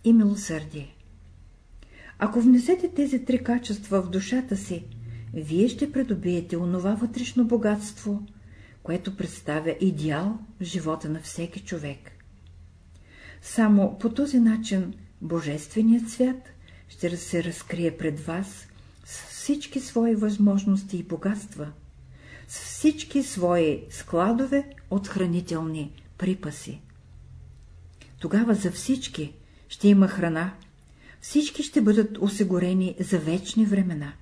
S1: и милосърдие. Ако внесете тези три качества в душата си, вие ще придобиете онова вътрешно богатство, което представя идеал в живота на всеки човек. Само по този начин Божественият свят ще се разкрие пред вас с всички свои възможности и богатства, с всички свои складове от хранителни припаси. Тогава за всички ще има храна, всички ще бъдат осигурени за вечни времена.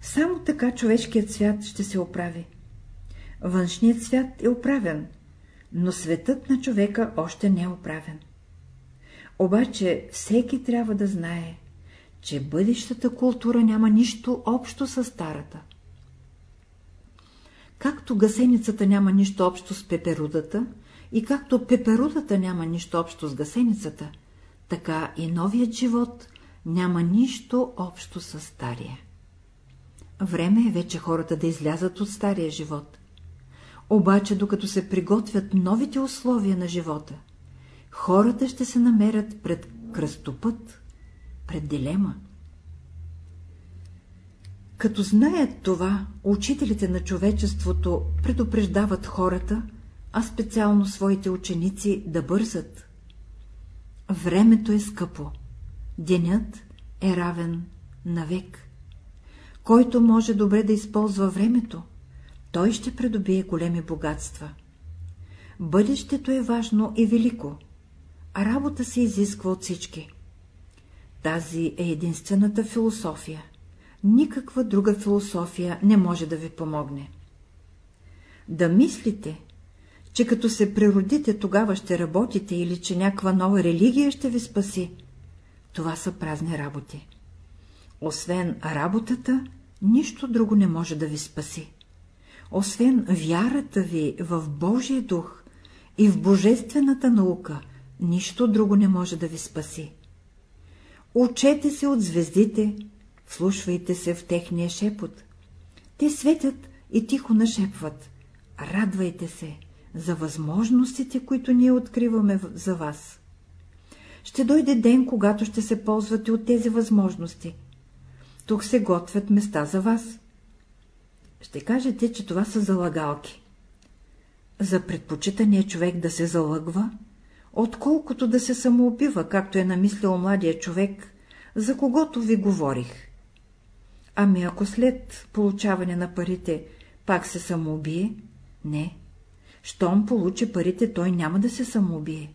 S1: Само така човешкият свят ще се оправи. Външният свят е оправен, но светът на човека още не е оправен. Обаче всеки трябва да знае, че бъдещата култура няма нищо общо с старата. Както гасеницата няма нищо общо с пеперудата, и както пеперудата няма нищо общо с гасеницата, така и новият живот няма нищо общо с стария. Време е вече хората да излязат от стария живот. Обаче, докато се приготвят новите условия на живота, хората ще се намерят пред кръстопът, пред дилема. Като знаят това, учителите на човечеството предупреждават хората, а специално своите ученици да бързат. Времето е скъпо, денят е равен на век. Който може добре да използва времето, той ще придобие големи богатства. Бъдещето е важно и велико, а работа се изисква от всички. Тази е единствената философия. Никаква друга философия не може да ви помогне. Да мислите, че като се природите, тогава ще работите или че някаква нова религия ще ви спаси, това са празни работи. Освен работата, нищо друго не може да ви спаси. Освен вярата ви в Божия дух и в божествената наука, нищо друго не може да ви спаси. Учете се от звездите, слушвайте се в техния шепот. Те светят и тихо нашепват. Радвайте се за възможностите, които ние откриваме за вас. Ще дойде ден, когато ще се ползвате от тези възможности. Тук се готвят места за вас. Ще кажете, че това са залагалки. За предпочитания човек да се залъгва, отколкото да се самоубива, както е намислил младия човек, за когото ви говорих. Ами ако след получаване на парите пак се самоубие, не. Щом получи парите, той няма да се самоубие.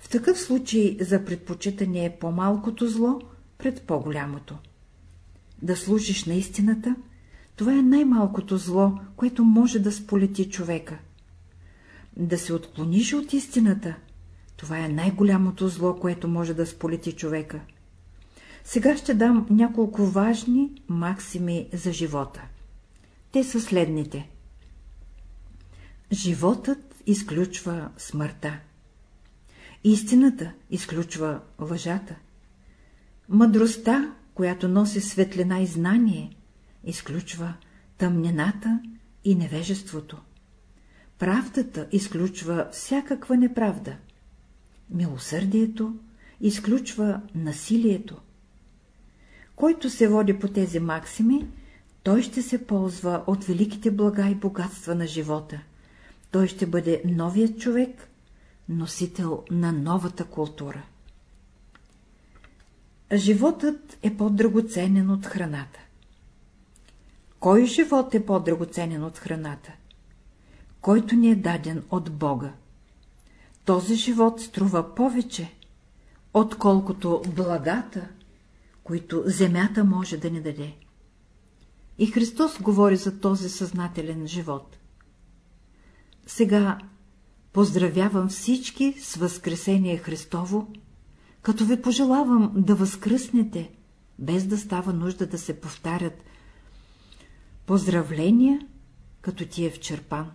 S1: В такъв случай за предпочитане е по-малкото зло пред по-голямото. Да служиш на истината, това е най-малкото зло, което може да сполети човека. Да се отклониш от истината, това е най-голямото зло, което може да сполети човека. Сега ще дам няколко важни максими за живота. Те са следните. Животът изключва смъртта. Истината изключва лъжата. Мъдростта, която носи светлина и знание, изключва тъмнената и невежеството. Правдата изключва всякаква неправда. Милосърдието изключва насилието. Който се води по тези максими, той ще се ползва от великите блага и богатства на живота. Той ще бъде новият човек, носител на новата култура. Животът е по-драгоценен от храната. Кой живот е по-драгоценен от храната? Който ни е даден от Бога. Този живот струва повече, отколкото благата, които земята може да ни даде. И Христос говори за този съзнателен живот. Сега поздравявам всички с Възкресение Христово, като ви пожелавам да възкръснете, без да става нужда да се повтарят поздравления, като ти е в черпан.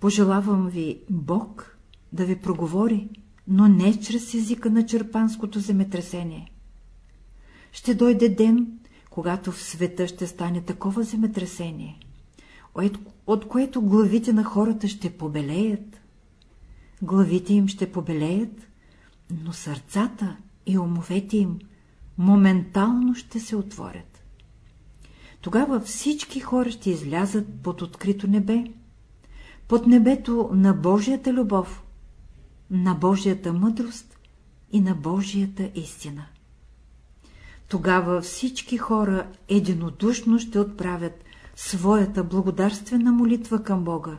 S1: Пожелавам ви Бог да ви проговори, но не чрез езика на черпанското земетресение. Ще дойде ден, когато в света ще стане такова земетресение, от което главите на хората ще побелеят. Главите им ще побелеят, но сърцата и умовете им моментално ще се отворят. Тогава всички хора ще излязат под открито небе, под небето на Божията любов, на Божията мъдрост и на Божията истина. Тогава всички хора единодушно ще отправят своята благодарствена молитва към Бога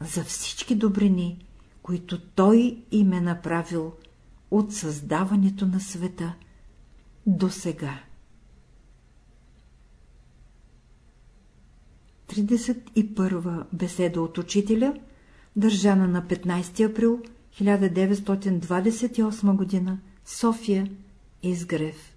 S1: за всички добрини, които Той им е направил от създаването на света до сега. 31 беседа от учителя, държана на 15 април 1928 г. София, Изгрев